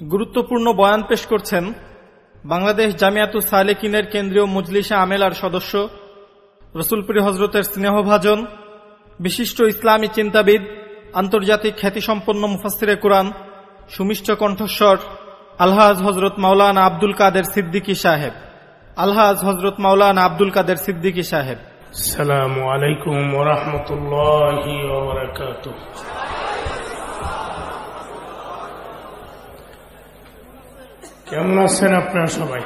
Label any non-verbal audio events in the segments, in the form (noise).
গুরুত্বপূর্ণ বয়ান পেশ করছেন বাংলাদেশ জামিয়াতু সালেকিনের কেন্দ্রীয় মজলিসে আমেলার সদস্য, রসুলপুরী হজরতের স্নেহভাজন, বিশিষ্ট ইসলামী চিন্তাবিদ, আন্তর্জাতিক খ্যাতিসম্পন্ন মুফাস্তিরে কোরআন, সুমিষ্ট কণ্ঠস্বর, আলহাজ হজরত মাওলানা আব্দুল কাদের সিদ্দিকী সাহেব। আলহাজ হজরত মাওলানা আব্দুল কাদের সিদ্দিকী সাহেব। আলাইকুম কেমন আছেন আপনারা সবাই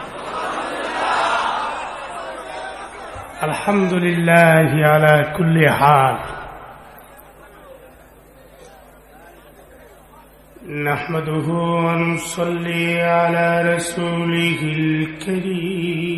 আলহামদুলিল্লাহ আলা কুল্লি হাল نحمده ونصلي على رسوله الكريم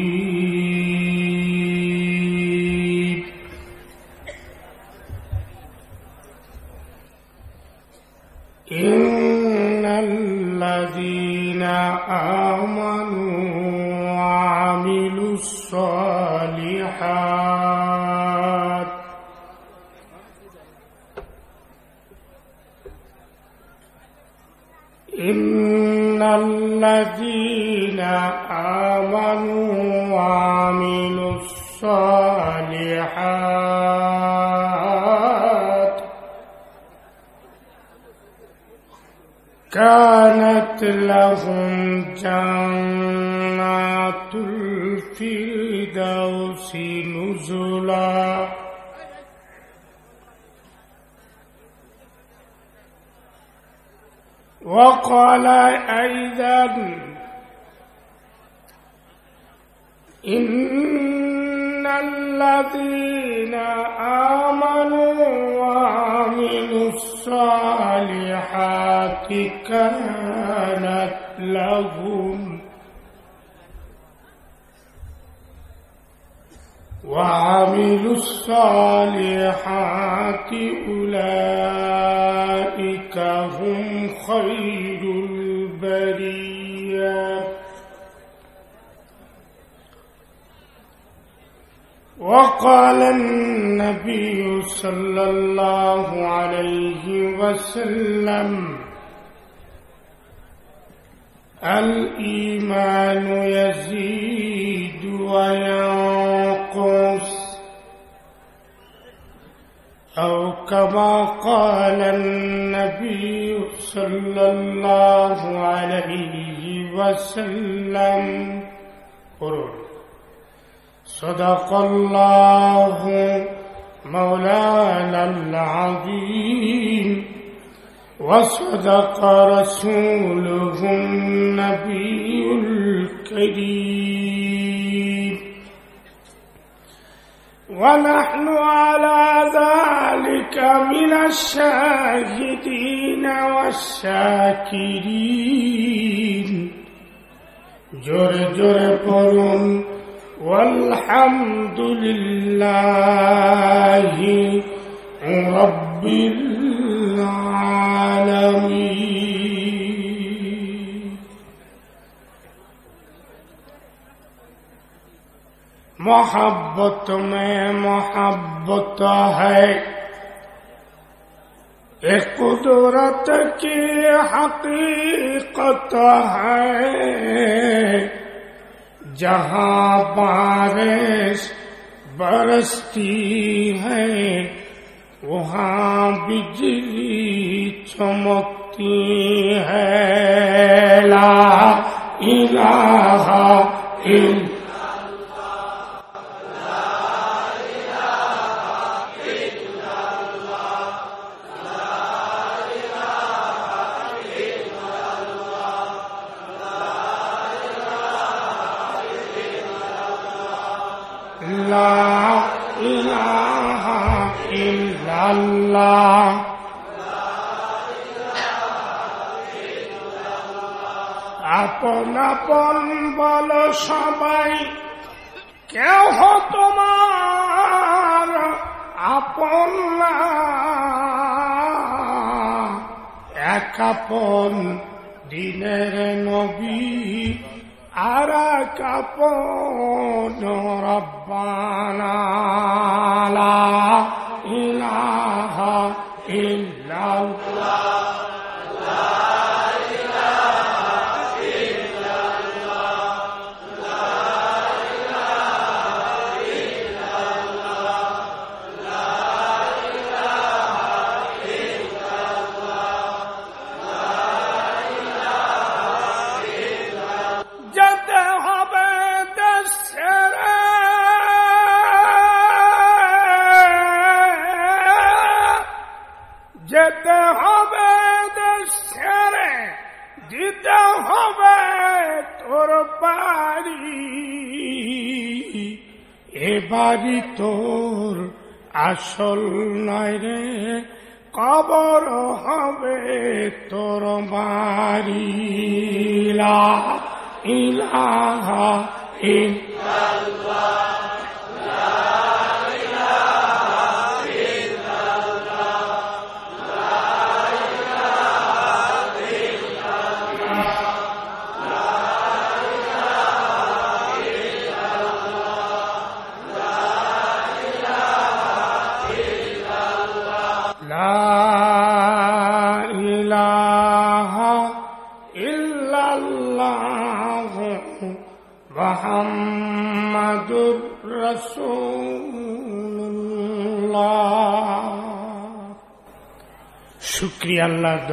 آمنوا وعملوا الصالحات. إن الذين آمنوا وعملوا الصالحات كانت لهم جنات الفردوس نزلا. وقال أيضا إن الذين آمنوا وعملوا الصالحات كانت لهم وعملوا الصالحات أولئك هم خير البريه وقال النبي صلى الله عليه وسلم الإيمان يزيد وينقص. أو كما قال النبي صلى الله عليه وسلم قرون صدق الله مولانا العظيم وصدق رسوله النبي الكريم. ونحن على ذلك من الشاهدين والشاكرين. جر جر قرون والحمد لله رب العالمين محبت میں محبت ہے ایک قدرت کی حقیقت ہے जहाँ बारिश बरसती है वहाँ बिजली चमकती है। ला इलाहा इल्ला إله إلا الله আপন আপন বল সবাই কেহ তোমার আপন না এক আপন দিনের নবী আর লা ইলাহা ইল্লাল্লাহ। আসল নাই রে কবর হবে তোর বাড়ি। ইলাহা ইল্লাল্লাহ।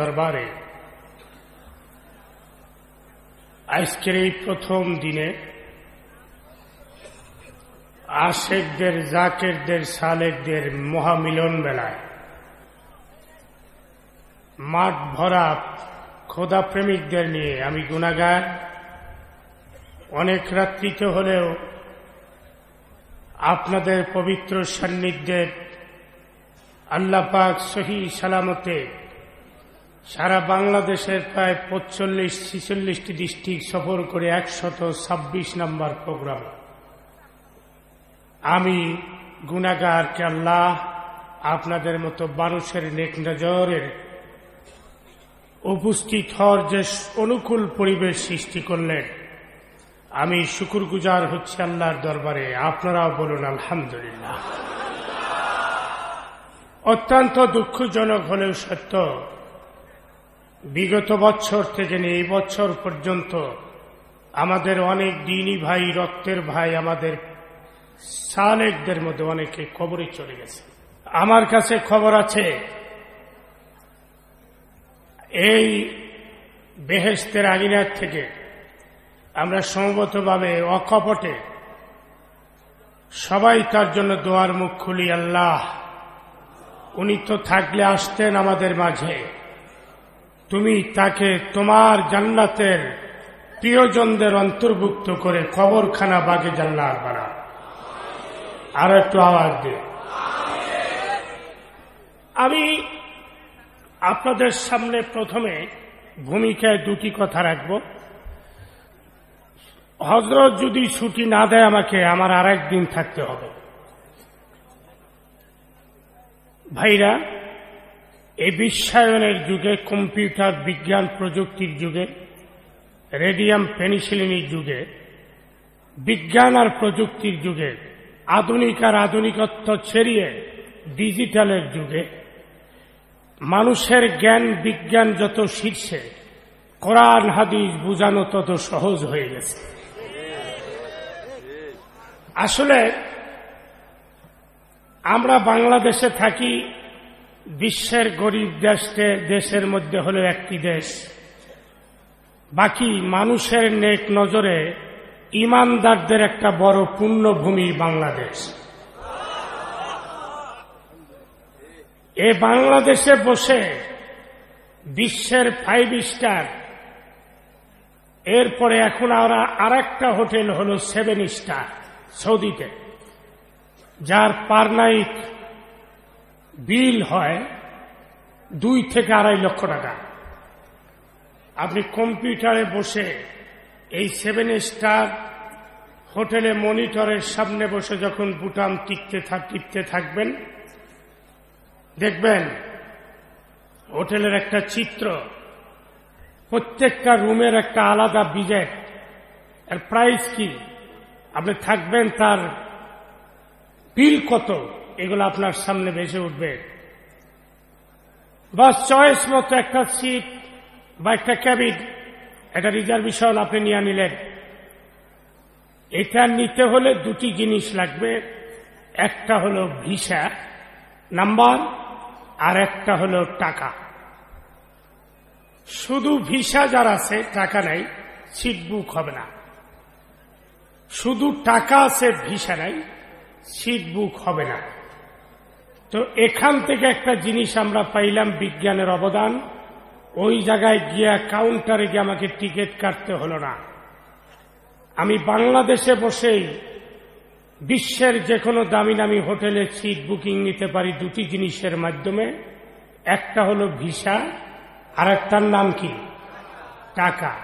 দরবারে। আজকের এই প্রথম দিনে আশেকদের, জাকেরদের, সালেকদের মহামিলন বেলায় মাঠ ভরা খোদা প্রেমিকদের নিয়ে আমি গুণাগার অনেক রাত্রিতে হলেও আপনাদের পবিত্র সান্নিধ্যের আল্লাহ পাক সহি সালামতে সারা বাংলাদেশের প্রায় পঁচল্লিশ, ছিচল্লিশটি ডিস্ট্রিক্ট সফর করে একশত ছাব্বিশ নম্বর প্রোগ্রাম। আমি গুণাগারকে আল্লাহ আপনাদের মতো মানুষের নেক নজরের উপস্থিত হওয়ার যে অনুকূল পরিবেশ সৃষ্টি করলেন, আমি শুকুর গুজার হচ্ছে আল্লাহর দরবারে। আপনারাও বলুন, আলহামদুলিল্লাহ। অত্যন্ত দুঃখজনক হলেও সত্য বিগত বছর থেকে এই বছর পর্যন্ত আমাদের অনেক দিনই ভাই, রক্তের ভাই, আমাদের সালেকদের মধ্যে অনেকে খবরে চলে গেছে। আমার কাছে খবর আছে, এই বেহেস্তের আগিনার থেকে আমরা সমবতভাবে অকপটে সবাই তার জন্য দোয়ার মুখ খুলি, আল্লাহ, উনি তো থাকলে আসতেন আমাদের মাঝে। তুমি তাকে তোমার জান্নাতের প্রিয়জনদের অন্তর্ভুক্ত করে কবরখানা বাগে জান্নার বানা। আর একটু আওয়াজ দিয়ে আমি আপনাদের সামনে প্রথমে ভূমিকায় দুটি কথা রাখব। হজরত যদি ছুটি না দেয় আমাকে, আমার আর দিন থাকতে হবে। ভাইরা এই বিশ্বায়নের যুগে কম্পিউটার বিজ্ঞান প্রযুক্তির যুগে, রেডিয়াম পেনিসিলিনের যুগে, বিজ্ঞান আর প্রযুক্তির যুগে, আধুনিক আর আধুনিকত্ব ছেড়িয়ে ডিজিটালের যুগে, মানুষের জ্ঞান বিজ্ঞান যত শীর্ষে, কোরআন, হাদিস বুঝানো তত সহজ হয়ে গেছে। আসলে আমরা বাংলাদেশে থাকি বিশ্বের গরিব দেশকে দেশের মধ্যে হলো একটি দেশ। বাকি মানুষের নেক নজরে ইমানদারদের একটা বড় পুণ্যভূমি বাংলাদেশ। এ বাংলাদেশে বসে বিশ্বের ফাইভ স্টার এরপরে এখন আমরা আর একটা হোটেল হল সেভেন স্টার সৌদিতে, যার পার নাইট বিল হয় দুই থেকে আড়াই লক্ষ টাকা। আপনি কম্পিউটারে বসে এই সেভেন স্টার হোটেলে মনিটরের সামনে বসে যখন বুটাম টিকতে টিকতে থাকবেন, দেখবেন হোটেলের একটা চিত্র, প্রত্যেকটা রুমের একটা আলাদা বিজেট। এর প্রাইস কি? আপনি থাকবেন তার বিল কত? এগুলো আপনার সামনে ভেসে উঠবে। বা চয়েস মতো একটা সিট বা একটা ক্যাবিন একটা রিজার্ভেশন আপনি নিয়ে নিলেন। এটা নিতে হলে দুটি জিনিস লাগবে। একটা হলো ভিসা নাম্বার, আর একটা হলো টাকা। শুধু ভিসা যার আছে, টাকা নাই, সিট বুক হবে না। শুধু টাকা আছে, ভিসা নাই, সিট বুক হবে না। তো এখান থেকে একটা জিনিস আমরা পাইলাম বিজ্ঞানের অবদান। ওই জায়গায় গিয়া কাউন্টারে গিয়ে আমাকে টিকিট কাটতে হলো না। আমি বাংলাদেশে বসেই বিশ্বের যে কোনো দামি দামি হোটেলে সিট বুকিং নিতে পারি দুটি জিনিসের মাধ্যমে। একটা হলো ভিসা আর একটার নাম কি? টাকা।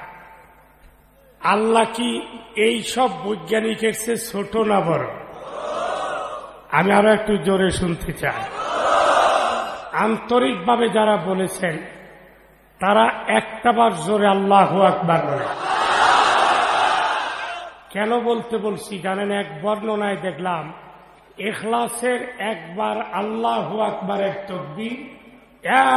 আল্লাহ কি এই সব বৈজ্ঞানিকের চেয়ে ছোট না বড়? আমি আরও একটু জোরে শুনতে চাই। আন্তরিকভাবে যারা বলেছেন, তারা একটাবার জোরে আল্লাহ আকবার বলে কেন বলতে বলছি জানেন, এক বর্ণনায় দেখলাম, এখলাসের একবার আল্লাহ আকবরের তকবির,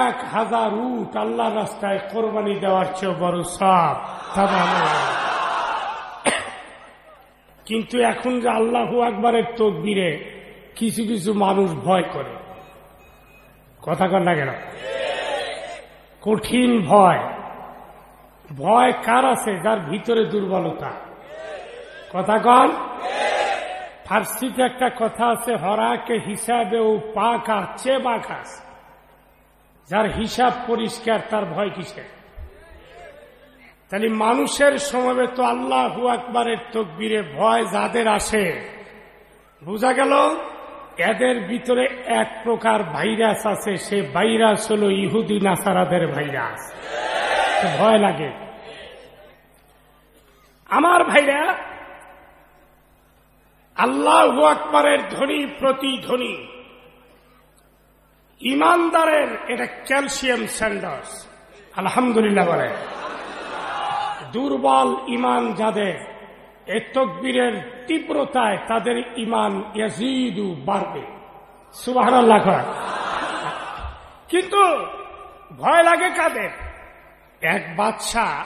এক হাজার উট আল্লাহ রাস্তায় কোরবানি দেওয়ার চেয়েও বড় সব (coughs) কিন্তু এখন যে আল্লাহ আকবরের তকবিরে কিছু কিছু মানুষ ভয় করে। কথা কর না কেন? কঠিন ভয়। ভয় কার আছে? যার ভিতরে দুর্বলতা। কথা কন? ফার্সিতে একটা কথা আছে, হরাকে হিসাবে ও পাকা চে বাকাস যার হিসাব পরিষ্কার, তার ভয় কিসে তাহলে মানুষের সমবেত আল্লাহ আকবরের তকবিরে ভয় যাদের আসে, বোঝা গেল? এদের ভিতরে এক প্রকার ভাইরাস আছে, সে ভাইরাস হল ইহুদি নাসারাদের ভাইরাস। ভয় লাগে। আমার ভাইরা, আল্লাহ আকবরের ধ্বনি প্রতিধ্বনি ইমানদারের এটা ক্যালসিয়াম স্যান্ডার্স। আলহামদুলিল্লাহ বলে। দুর্বল ইমান যাদের এ তকবীরের তীব্রতায় তাদের ইমান ইয়াজিদু বাড়বে। সুবাহ কিন্তু ভয় লাগে কাদের? এক বাদশাহ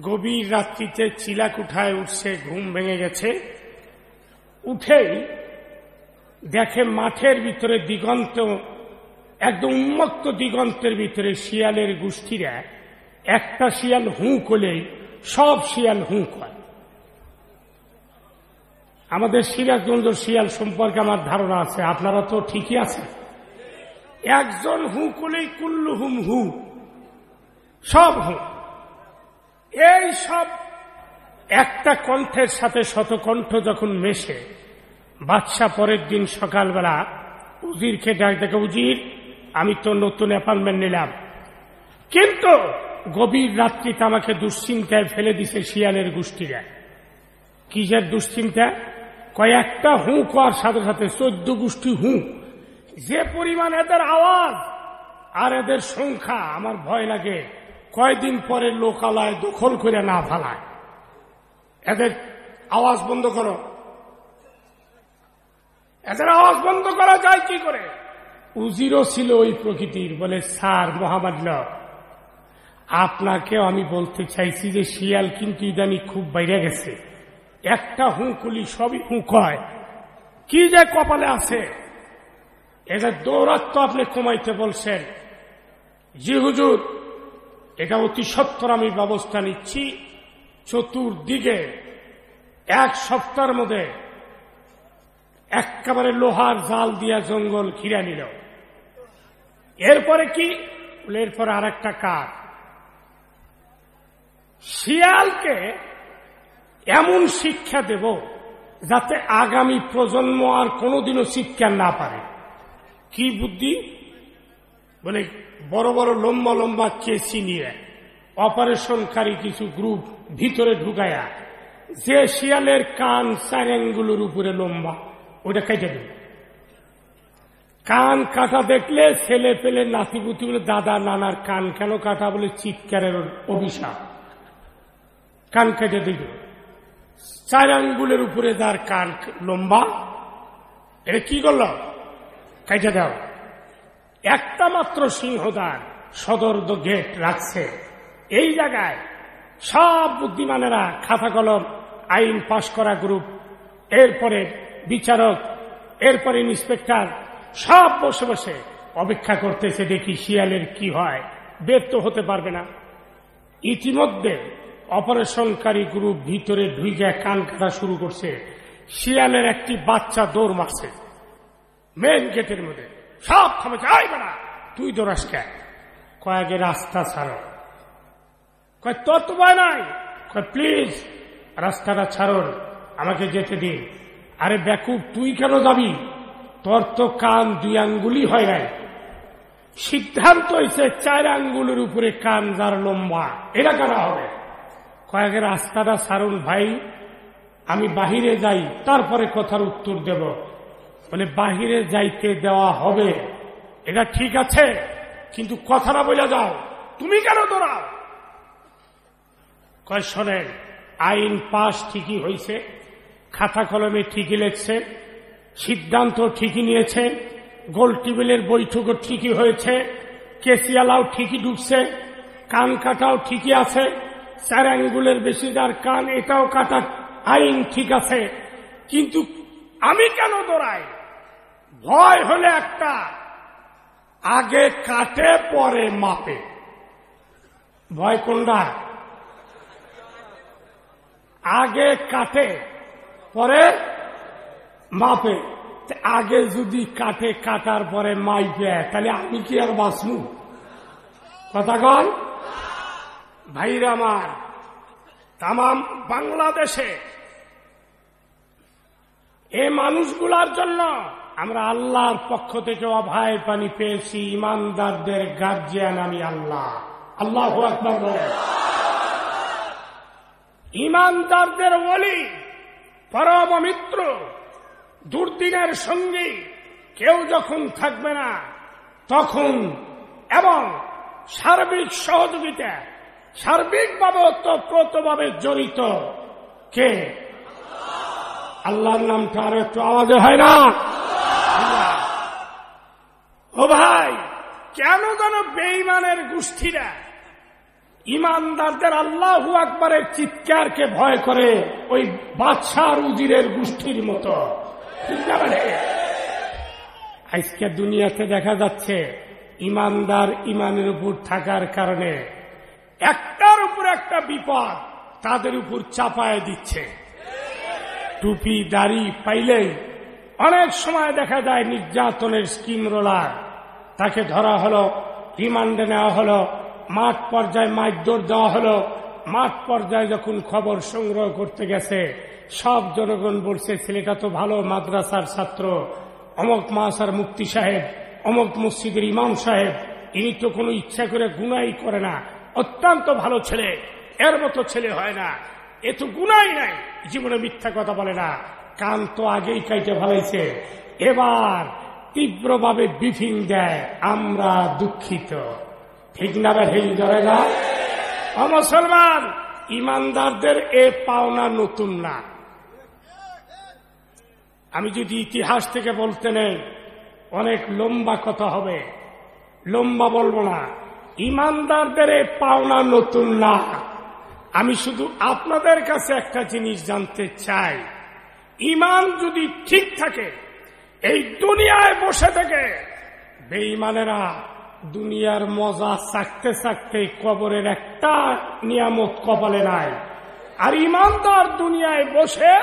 গভীর রাত্রিতে চিলাকুঠায় উঠছে, ঘুম ভেঙে গেছে। উঠেই দেখে মাঠের ভিতরে দিগন্ত, একদম উন্মুক্ত দিগন্তের ভিতরে শিয়ালের গোষ্ঠীরা, একটা শিয়াল হুঁ করলেই সব শিয়াল হুঁ করে। আমাদের সিরাজগঞ্জ শিয়াল সম্পর্কে আমার ধারণা আছে, আপনারা তো ঠিকই আছে একজন হু কুলেই কুল্লু হুম হু, সব হু। এই সব একটা কণ্ঠের সাথে শতকণ্ঠ যখন মেশে বাদশা পরের দিন সকালবেলা উজিরকে ডাক দেখে, উজির, আমি তো নতুন অ্যাপার্টমেন্ট নিলাম। কিন্তু গভীর রাত্রিতে আমাকে দুশ্চিন্তায় ফেলে দিছে শিয়ালের গোষ্ঠীরা। কিসের দুশ্চিন্তা? কয়েকটা হু করার সাথে সাথে, চোদ্দ গোষ্ঠী হু। যে পরিমাণ এদের আওয়াজ আর এদের সংখ্যা, আমার ভয় লাগে, কয়দিন পরে লোকালয় দখল করে না ফালায়। এদের আওয়াজ বন্ধ করো। এদের আওয়াজ বন্ধ করা যায় কি করে? উজিরও ছিল ওই প্রকৃতির, বলে, স্যার মোহাম্মদ আপনাকেও আমি বলতে চাইছি যে শিয়াল কিন্তু ইদানি খুব বাইরে গেছে। একটা হুঁকুলি সবই হুঁক হয় কি যে কপালে আছে? এদের দৌরাত্ম আপনি কমাইতে বলছেন। জি হুজুর, এটা অতি সত্তর আমি ব্যবস্থা নিচ্ছি চতুর্দিকে, এক সপ্তাহের মধ্যে। একেবারে লোহার জাল দিয়া জঙ্গল ঘিরে নিল। এরপরে কি? এরপরে আর একটা কাজ। শিয়ালকে এমন শিক্ষা দেব যাতে আগামী প্রজন্ম আর কোনোদিনও শিক্ষা না পারে। কি বুদ্ধি? বলে বড় বড় লম্বা লম্বা কেসি নিয়ে অপারেশনকারী কিছু গ্রুপ ভিতরে ঢুকায়া যে শিয়ালের কান স্যারেঙ্গুলোর উপরে লম্বা ওটা কেটে দেবে। কান কাটা দেখলে ছেলে পেলে নাতিপুতি বলে, দাদা, নানার কান কেন কাটা? বলে, চিৎকারের অভিশাপ। কান কেটে দিবে। চার আঙ্গুলের উপরে যার কান লম্বা এটা কি করল? কেটে দাও। একটা মাত্র সিংহদার সদর গেট রাখছে। এই জায়গায় সব বুদ্ধিমানেরা খাতা কলম, আইন পাশ করা গ্রুপ, এরপরে বিচারক, এরপরে ইন্সপেক্টর, সব বসে বসে অপেক্ষা করতেছে দেখি শিয়ালের কি হয়। বের হতে পারবে না। ইতিমধ্যে অপারেশনকারী গ্রুপ ভিতরে ঢুইকে কান কাটা শুরু করছে। শিয়ালের একটি বাচ্চা দৌড় মারছে। মেন গেটের মধ্যে। সব থামে যাইবে না তুই দৌড়াস কে? কয়েকে রাস্তা ছাড়ো। কয়, তোর তো ভয় নাই? কয়, প্লিজ, রাস্তাটা ছাড়ুন, আমাকে যেতে দিন। আরে বেকুব, তুই কেন যাবি? তোর তো কান দুই আঙ্গুলি হয় নাই। সিদ্ধান্ত হয়েছে চার আঙ্গুলের উপরে কান যার লম্বা। এটা কেন হবে? কয়েকের রাস্তাটা সারুন ভাই, আমি বাহিরে যাই, তারপরে কথার উত্তর দেব। বলে, বাহিরে যাইতে দেওয়া হবে। এটা ঠিক আছে, কিন্তু কথাটা বলে যাও। তুমি কেন দৌড়াও? কয়, শোনেন, আইন পাশ ঠিকই হয়েছে খাতা কলমে ঠিকই লেখছে, সিদ্ধান্ত ঠিকই নিয়েছে, গোল টেবিলের বৈঠকও ঠিকই হয়েছে, কেসিয়ালাও ঠিকই ঢুকছে, কান কাটাও ঠিকই আছে চার আঙ্গুলের বেশি যার কান, এটাও কাটা আইন ঠিক আছে। কিন্তু আমি কেন দৌড়াই? ভয় হলে একটা, আগে কাটে, পরে মাপে। ভয় কোনটা? আগে কাটে, পরে মাপে। আগে যদি কাটে, কাটার পরে মাইপে, তাহলে আমি কি আর বাঁচমু কথা কন। ভাইরা আমার তাম বাংলাদেশে এ মানুষগুলার জন্য আমরা আল্লাহর পক্ষ থেকে অভায় পানি পেয়েছি, ইমানদারদের গার্জিয়ান আমি আল্লাহ। আল্লাহ ইমানদারদের বলি পরম মিত্র দুর্দিনের সঙ্গী, কেউ যখন থাকবে না, তখন এবং সার্বিক সহযোগিতা সার্বিকভাবে ওতপ্রোতভাবে জড়িত কে? আল্লাহর নামটা আর একটু আওয়াজে হয় না? ও ভাই, কেন যেন বেইমানের গোষ্ঠীরা ইমানদারদের আল্লাহ আকবরের চিৎকারকে ভয় করে ওই বাদশাহ উজিরের গোষ্ঠীর মতো। আজকে দুনিয়াতে দেখা যাচ্ছে ইমানদার ইমানের উপর থাকার কারণে একটার উপর একটা বিপদ তাদের উপর চাপায় দিচ্ছে। টুপি, দাড়ি পাইলেই অনেক সময় দেখা যায় নির্যাতনের স্কিম রোলার। তাকে ধরা হলো, রিমান্ডে নেওয়া হলো, মাঠ পর্যায়ে মাইদোর দেওয়া হলো। মাঠ পর্যায়ে যখন খবর সংগ্রহ করতে গেছে, সব জনগণ বলছে, ছেলেটা তো ভালো মাদ্রাসার ছাত্র। অমক মাসার মুক্তি সাহেব, অমক মসজিদের ইমাম সাহেব, ইনি তো কোনো ইচ্ছা করে গুনাই করে না। অত্যন্ত ভালো ছেলে, এর মতো ছেলে হয় না। এ তো গুনাই নাই, জীবনে মিথ্যা কথা বলে না। কান তো আগেই কাইটে ভালাইছে এবার তীব্রভাবে বিফিং দেয়, আমরা দুঃখিত। ঠিক না ঠিক ধরে না? মুসলমান, ইমানদারদের এ পাওনা নতুন না। আমি যদি ইতিহাস থেকে বলতে নেই, অনেক লম্বা কথা হবে। লম্বা বলব না। ইমানদারদের পাওনা নতুন না। আমি শুধু আপনাদের কাছে একটা জিনিস জানতে চাই। ইমান যদি ঠিক থাকে, এই দুনিয়ায় বসে থেকে বেঈমানেরা দুনিয়ার মজা চাকতে চাকতে কবরের একটা নিয়ামত কপালে নাই আর ইমানদার দুনিয়ায় বসে,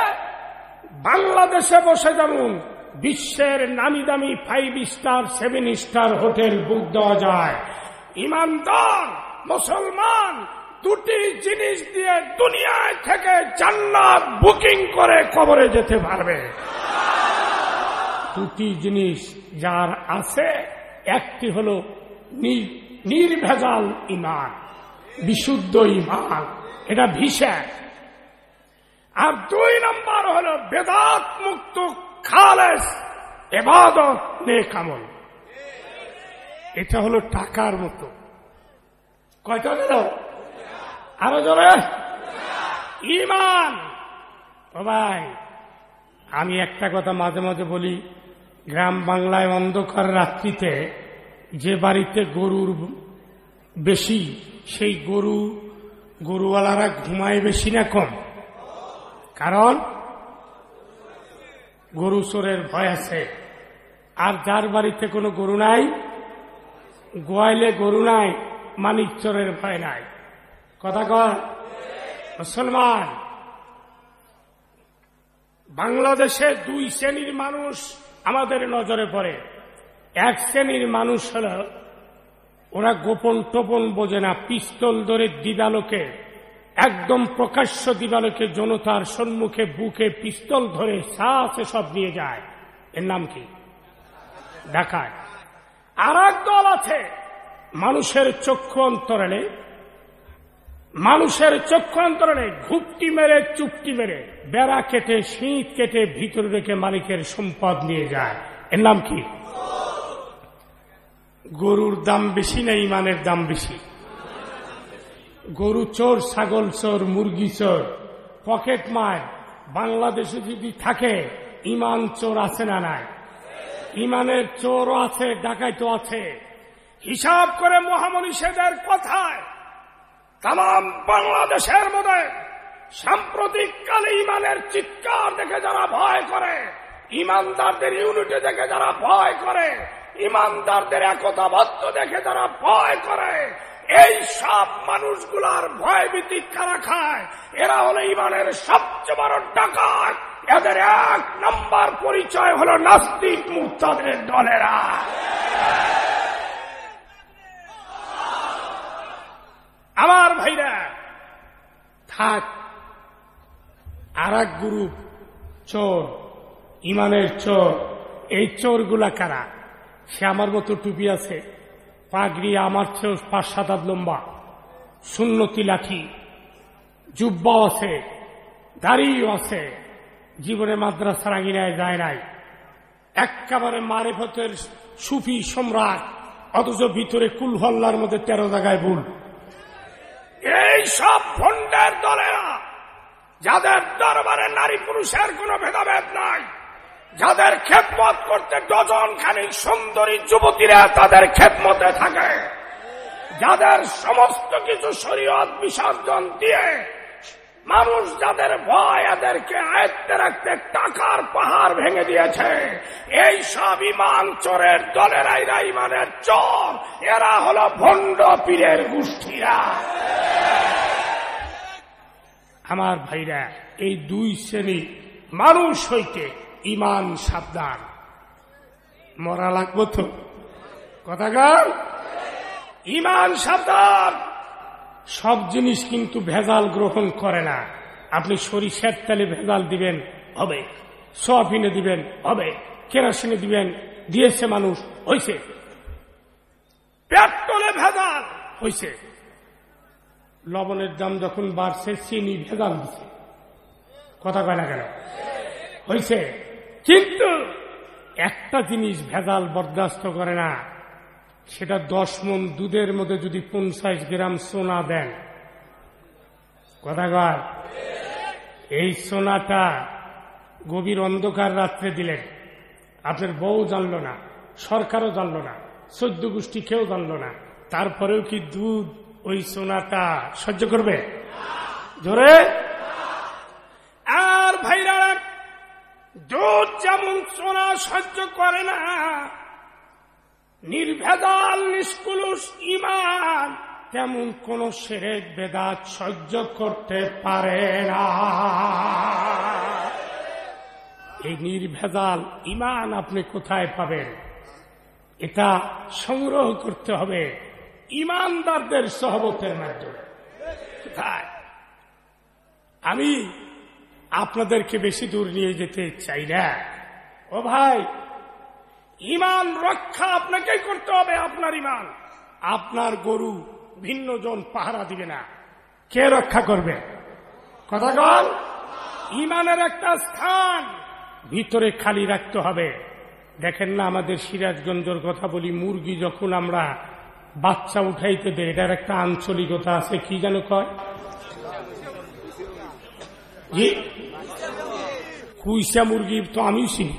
বাংলাদেশে বসে যেমন বিশ্বের নামি দামি five star seven star hotel book দেওয়া যায় ইমানদার, মুসলমান, দুটি জিনিস দিয়ে দুনিয়ায় থেকে জান্নাত বুকিং করে কবরে যেতে পারবে। দুটি জিনিস যার আছে, একটি হল নির্ভেজাল ইমান বিশুদ্ধ ইমান এটা ভিসা আর দুই নম্বর হল বেদাত মুক্ত, খালেস, এবাদত, নেক আমল। এটা হলো টাকার মতো। কয়টা গেল আরও জোরে ইমান! ও ভাই, আমি একটা কথা মাঝে মাঝে বলি, গ্রাম বাংলায় অন্ধকার রাত্রিতে যে বাড়িতে গরুর বেশি, সেই গরু, গরুওয়ালারা ঘুমায় বেশি না কম। কারণ, গরু চোরের ভয় আছে। আর যার বাড়িতে কোনো গরু নাই গোয়াইলে গরু নাই মানিক চোরের ভয় নাই। কথা কর মুসলমান, বাংলাদেশে দুই শ্রেণির মানুষ আমাদের নজরে পড়ে। এক শ্রেণির মানুষ হল, ওরা গোপন টোপন বোঝে না, পিস্তল ধরে দিবালোকে, একদম প্রকাশ্য দিবালোকে জনতার সম্মুখে বুকে পিস্তল ধরে সাহসে সব নিয়ে যায়। এর নাম কি? দেখায় আর দল আছে। মানুষের চক্ষু অন্তরালে মানুষের চক্ষু অন্তরালে ঘুপটি মেরে, চুপটি মেরে, বেড়া কেটে শীত কেটে ভিতরে রেখে মালিকের সম্পদ নিয়ে যায়। এর নাম কি? গরুর দাম বেশি না ইমানের দাম বেশি? গরু চোর, ছাগল চোর, মুরগি চোর, পকেট মার। বাংলাদেশে যদি থাকে, ইমান চোর আছে না নাই? ইমানের চোরও আছে ডাকাইতো আছে। হিসাব করে মহামনীষেদের কথায় তাম বাংলাদেশের মধ্যে সাম্প্রতিক কালে ইমানের চিৎকার দেখে যারা ভয় করে, ইমানদারদের ইউনিটে দেখে যারা ভয় করে, ইমানদারদের একতাবদ্ধ দেখে যারা ভয় করে, এই সব মানুষগুলার ভয় ভীতি কারা খায়। এরা হলো ইমানের সবচেয়ে বড় ডাকাত। এদের এক নম্বর পরিচয় হলো নাস্তিক মুক্তাদের দলেরা। আমার ভাইরা, থাক আর এক গ্রুপ চোর, ইমানের চোর, এই চোরগুলা কারা? সে আমার মতো টুপি আছে, পাগড়ি আমার চেয়েও পাঁচ সাত হাত লম্বা, সুন্নতি লাঠি, জুব্বাও আছে, দাড়িও আছে। জীবনে মাদ্রাসা রাঙিনায় যায় নাই। একেবারে মারেফতের সুফি সম্রাট, অথচ ভিতরে কুলহল্লার মধ্যে তেরো জায়গায় ভুল। এই সব ভণ্ডের দলেরা, যাদের দরবারে নারী পুরুষের কোন ভেদাভেদ নাই, যাদের খেদমত করতে ডজন খানিক সুন্দরী যুবতীরা তাদের খেদমতে থাকে, যাদের সমস্ত কিছু শরীয়ত বিসর্জন দিয়ে মানুষ যাদের ভয়, এদেরকে আয়ত্তে রাখতে টাকার পাহাড় ভেঙে দিয়েছে। এই সব ইমান চোরের দলের আইরা ইমানের চর। এরা হলো ভণ্ড পীরের গোষ্ঠীরা। আমার ভাইরা, এই দুই শ্রেণি মানুষ হইতে ইমান সাবধান। মরা লাগবো তো? কথা গান ইমান সাবধান! সব জিনিস কিন্তু ভেজাল গ্রহণ করে না। আপনি সরিষার তেলে ভেজাল দিবেন, হবে। সোয়াবিনে দিবেন, হবে। কেরাসিনে দিবেন, দিয়েছে মানুষ হয়েছে পেট্রোলে ভেজাল হয়েছে লবণের দাম যখন বাড়ছে, চিনি ভেজাল দিছে কথা কয় না কেন? হয়েছে কিন্তু একটা জিনিস ভেজাল বরদাস্ত করে না। সেটা দশ মন দুধের মধ্যে যদি পঞ্চাশ গ্রাম সোনা দেন। কথা এই সোনাটা গভীর অন্ধকার রাত্রে দিলেন। আপনার বউ জানল না, সরকারও জানল না, চোদ্দ গোষ্ঠী কেউ জানল না। তারপরেও কি দুধ ওই সোনাটা সহ্য করবে? ধরে আর ভাইরা, দুধ যেমন সোনা সহ্য করে না নির্ভেদাল, নিষ্কুলুষ ইমান তেমন কোন সেরেক বেদাত সহ্য করতে পারে না। এই নির্ভেদাল ইমান আপনি কোথায় পাবেন? এটা সংগ্রহ করতে হবে ইমানদারদের সহবতের মাধ্যমে। কোথায়? আমি আপনাদেরকে বেশি দূর নিয়ে যেতে চাই না। ও ভাই ইমান রক্ষা আপনাকেই করতে হবে, আপনার ইমান। আপনার গরু ভিন্ন জন পাহারা দিবে না। কে রক্ষা করবে? কথা কল ইমানের একটা স্থান ভিতরে খালি রাখতে হবে। দেখেন না আমাদের সিরাজগঞ্জের কথা বলি, মুরগি যখন আমরা বাচ্চা উঠাইতে দেয় এটার একটা আঞ্চলিকতা আছে, কি যেন কয়? কুইসা মুরগি তো আমি চিনি।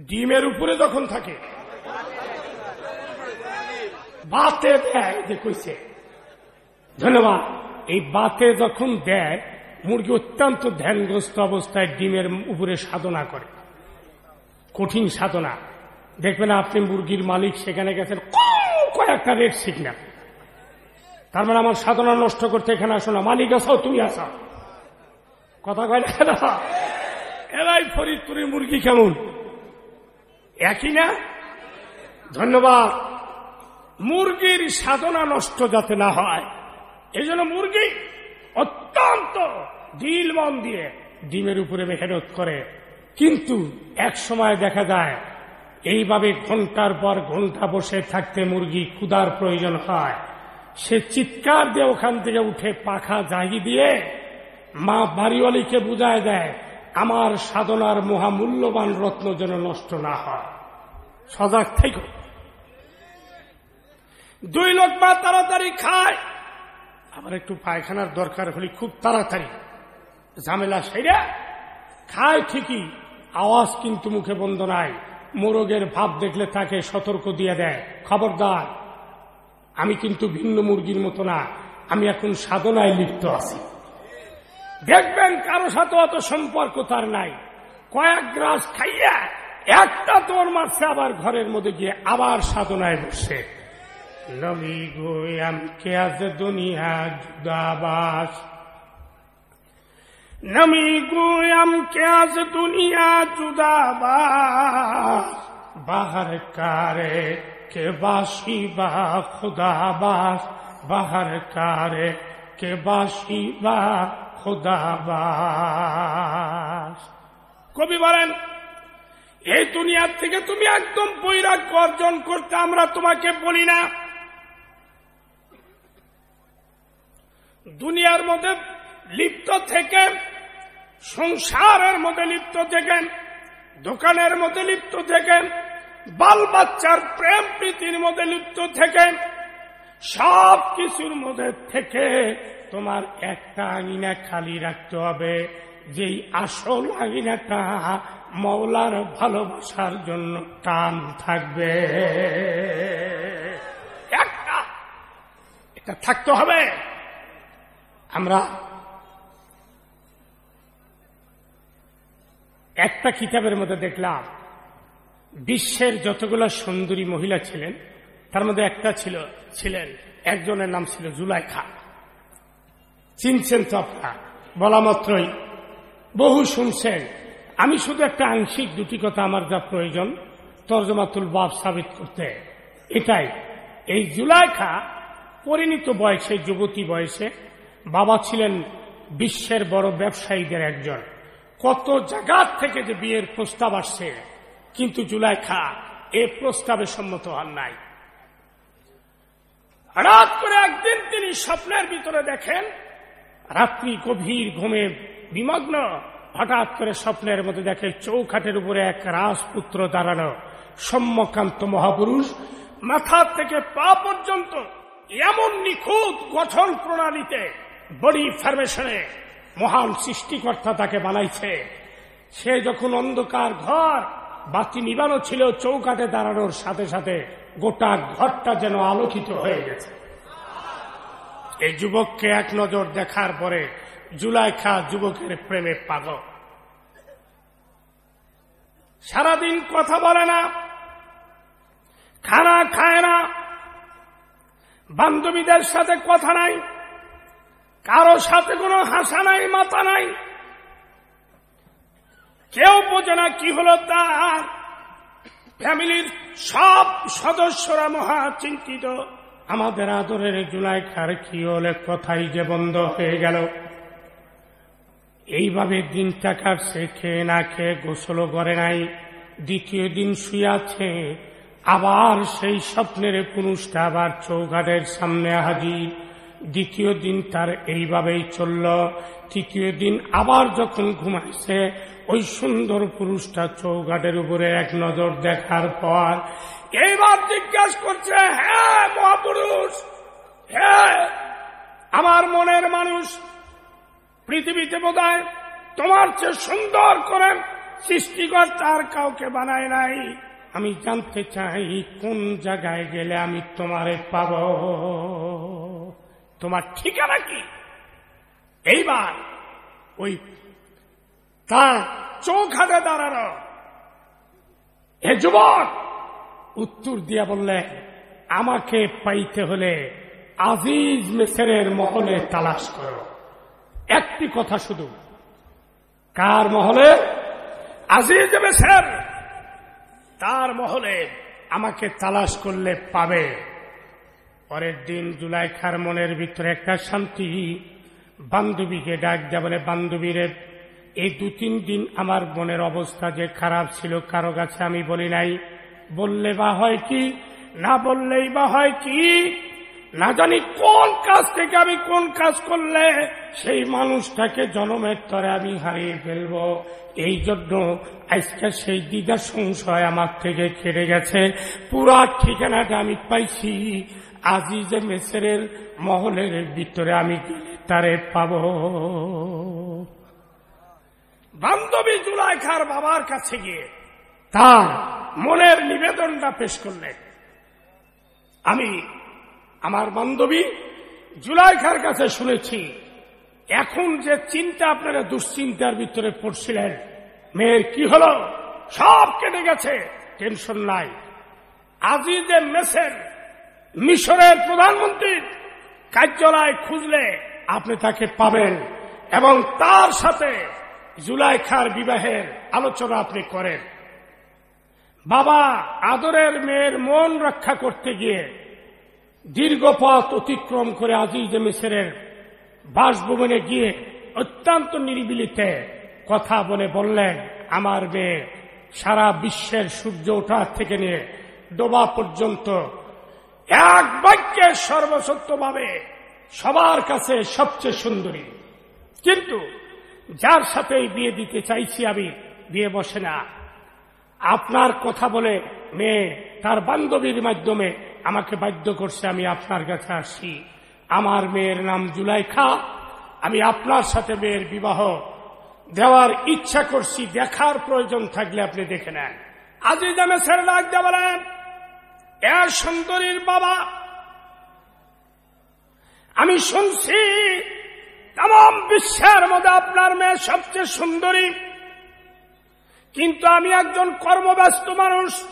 ডিমের উপরে যখন থাকে, বাতে দেয়, যে কইছে, ধন্যবাদ। এই বাতে যখন দেয়, মুরগি অত্যন্ত ধ্যানগ্রস্ত অবস্থায় ডিমের উপরে সাধনা করে। কঠিন সাধনা। দেখবেন আপনি মুরগির মালিক, সেখানে গেছেন কয়েকটা রেট সিগন্যাল তার মানে আমার সাধনা নষ্ট করতে এখানে আসো না। মালিক, আসাও, তুমি আসাও। কথা কয় না? এরাই ফরিদপুরের মুরগি কেমন? একই না? ধন্যবাদ। মুরগির সাধনা নষ্ট যাতে না হয় এই জন্য মুরগি অত্যন্ত দিল মন দিয়ে ডিমের উপরে মেহনত করে। কিন্তু এক সময় দেখা যায়, এইভাবে ঘণ্টার পর ঘণ্টা বসে থাকতে মুরগি ক্ষুদার প্রয়োজন হয়। সে চিৎকার দিয়ে ওখান থেকে উঠে পাখা জাগি দিয়ে মা বাড়িওয়ালিকে বুঝায় দেয় আমার সাধনার মহামূল্যবান রত্ন যেন নষ্ট না হয়। সজাগ থেকে। দুই লোক মা তাড়াতাড়ি খায়। আবার একটু পায়খানার দরকার হলে খুব তাড়াতাড়ি। ঝামেলা সেরা খায় ঠিকই, আওয়াজ কিন্তু মুখে বন্ধ নাই। মোরগের ভাব দেখলে তাকে সতর্ক দিয়ে দেয়। খবরদার, আমি কিন্তু ভিন্ন মুরগির মতো না, আমি এখন সাধনায় লিপ্ত আছি। দেখবেন কারও সাথে অত সম্পর্ক তার নাই। কয়েক গ্রাস খাইয়া একটা তোর মারছে আবার ঘরের মধ্যে গিয়ে আবার সাধনায় বসে। আছে দুনিয়া দুনিয়া বাহার কারে কে খুদাবাস। বাহার কারে কে বাসি বা কবি বলেন, এই দুনিয়ার থেকে তুমি একদম বৈরাগ্য অর্জন করতে আমরা তোমাকে বলি না। দুনিয়ার মধ্যে লিপ্ত থেকে সংসারের মধ্যে লিপ্ত থেকে, দোকানের মধ্যে লিপ্ত থেকে, বাল বাচ্চার প্রেম প্রীতির মধ্যে লিপ্ত থেকে সব কিছুর মধ্যে থেকে তোমার একটা আঙিনা খালি রাখতে হবে। যেই আসল আঙিনাটা মৌলার ভালোবাসার জন্য টান থাকবে। একটা, এটা থাকতে হবে। আমরা একটা কিতাবের মধ্যে দেখলাম, বিশ্বের যতগুলো সুন্দরী মহিলা ছিলেন, তার মধ্যে একটা ছিল, ছিলেন, একজনের নাম ছিল জুলাইখা। চিনছেন তো আপনার? বলা মাত্রই। বহু শুনছেন। আমি শুধু একটা আংশিক দুটি কথা আমার যা প্রয়োজন, তর্জমাতুল বাপ সাবিত করতে। এটাই, এই জুলাইখা পরিণত বয়সে, যুবতী বয়সে বাবা ছিলেন বিশ্বের বড় ব্যবসায়ীদের একজন। কত জায়গার থেকে যে বিয়ের প্রস্তাব আসছে, কিন্তু জুলাইখা এ প্রস্তাবে সম্মত হন নাই। হঠাৎ করে একদিন তিনি স্বপ্নের ভিতরে দেখেন রাত্রি গভীর ঘুমে বিমগ্ন, হঠাৎ করে স্বপ্নের মধ্যে দেখে চৌখাটের উপরে এক রাজপুত্র দাঁড়ানো সম্যকান্ত মহাপুরুষ, মাথা থেকে পা পর্যন্ত এমন নিখুঁত গঠন প্রণালীতে বডি ফরমেশনে মহান সৃষ্টিকর্তা তাকে বানাইছে। সে যখন অন্ধকার ঘর বাতি নিবানো ছিল, চৌকাটে দাঁড়ানোর সাথে সাথে গোটা ঘরটা যেন আলোকিত হয়ে গেছে। এই যুবককে এক নজর দেখার পরে জুলাইখা যুবকের প্রেমে পাগল। সারাদিন কথা বলে না, খানা খায় না, বান্ধবীদের সাথে কথা নাই কারও সাথে কোনো হাসা নাই মাথা নাই। কেউ বোঝে না কি হলো তার। ফ্যামিলির সব সদস্যরা মহা চিন্তিত। আমাদের আদরের জুলাই খার কি হলে কথাই যে বন্ধ হয়ে গেল। এইভাবে দিনটা কাটছে খেয়ে না খেয়ে গোসল করে নাই, দ্বিতীয় দিন শুয়াছে আবার সেই স্বপ্নের পুরুষটা আবার চৌঘাটের সামনে হাজির। দ্বিতীয় দিন তার এইভাবেই চলল। তৃতীয় দিন আবার যখন ঘুমাইছে, ওই সুন্দর পুরুষটা চৌঘাটের উপরে এক নজর দেখার পর এইবার জিজ্ঞাসা করছে হ্যাঁ মহাপুরুষ হ্যাঁ আমার মনের মানুষ, পৃথিবীতে বোধ তোমার চেয়ে সুন্দর করেন করে সৃষ্টিকর্তার কাউকে বানায় নাই। আমি জানতে চাই কোন জায়গায় গেলে আমি তোমারে পাব? তোমার ঠিকানা কি? এইবার ওই তার চোখ হাতে দাঁড়ানো। হে যুবক, উত্তর দিয়া বললে, আমাকে পাইতে হলে আজিজ মেসেরের মহলে তালাশ করো। একটি কথা শুধু, কার মহলে? আজিজ মেসের। তার মহলে আমাকে তালাশ করলে পাবে পরের দিন জুলাইখার মনের ভিতরে একটা শান্তি বান্ধবীকে ডাক দেয়া বলে, বান্ধবীরে, এই দু তিন দিন আমার মনের অবস্থা যে খারাপ ছিল, কারও কাছে আমি বলি নাই। বললে বা হয় কি, না বললেই বা হয় কি, না জানি কোন কাজ থেকে আমি কোন কাজ করলে সেই মানুষটাকে জনমের তরে আমি হারিয়ে ফেলব। এই জন্য আজকে সেই দ্বিধা সংশয় আমার থেকে কেটে গেছে। পুরা ঠিকানাটা আমি পাইছি। আজি যে মেসেরের মহলের ভিতরে আমি তারে পাব। বান্ধবী জুলাইখার বাবার কাছে গিয়ে তার মনের নিবেদনটা পেশ করলেন আমি আমার বান্ধবী জুলাইখার কাছে শুনেছি, এখন যে চিন্তা আপনারা দুশ্চিন্তার ভিতরে পড়ছিলেন, মেয়ের কি হলো? সব কেটে গেছে, টেনশন নাই। আজি যে মেসের মিশরের প্রধানমন্ত্রীর কার্যালয় খুঁজলে আপনি তাকে পাবেন এবং তার সাথে জুলাইখার বিবাহের আলোচনা আপনি করেন। বাবা আদরের মেয়ের মন রক্ষা করতে গিয়ে দীর্ঘ পথ অতিক্রম করে আজিজ মিসরের বাসভবনে গিয়ে অত্যন্ত নিরিবিলিতে কথা বলে বললেন, আমার মেয়ে, সারা বিশ্বের সূর্য ওঠার থেকে নিয়ে ডোবা পর্যন্ত এক বাক্যে সর্বসত্যভাবে সবার কাছে সবচেয়ে সুন্দরী। কিন্তু যার সাথে বিয়ে দিতে চাইছি আমি, বিয়ে বসে না। আপনার কথা বলে মেয়ে তার বান্ধবীর মাধ্যমে আমাকে বাধ্য করছে, আমি আপনার কাছে আসি আমার মেয়ের নাম জুলাইখা, আমি আপনার সাথে মেয়ের বিবাহ দেওয়ার ইচ্ছা করছি, দেখার প্রয়োজন থাকলে আপনি দেখে নেন। আজি জামে ছেড়ে ডাক বলেন এর সুন্দরীর বাবা। আমি শুনছি তাম বিশ্বের মধ্যে আপনার মেয়ে সবচেয়ে সুন্দরী। কিন্তু আমি একজন কর্মব্যস্ত মানুষ।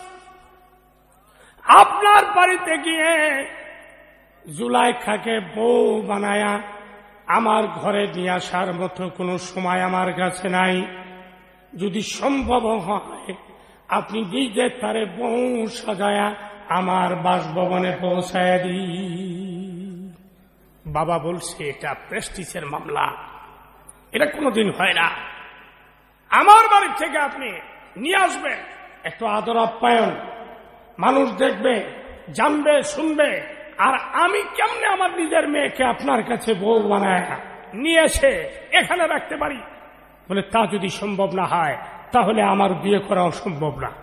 আপনার বাড়িতে গিয়ে জুলাইখাকে বউ বানায়া আমার ঘরে নিয়ে আসার মতো কোনো সময় আমার কাছে নাই। যদি সম্ভব হয়, আপনি নিজে তারে বউ সাজায়া আমার বাসভবনে পৌঁছায় দি। বাবা বলছে, এটা প্রেস্টিসের মামলা। এটা কোনোদিন হয় না। আমার বাড়ির থেকে আপনি নিয়ে আসবেন। একটু আদর আপ্যায়ন। মানুষ দেখবে, জানবে, শুনবে। আর আমি কেমনে আমার নিজের মেয়েকে আপনার কাছে বউ বানায়, নিয়ে এসে এখানে রাখতে পারি? বলে, তা যদি সম্ভব না হয়, তাহলে আমার বিয়ে করা অসম্ভব না।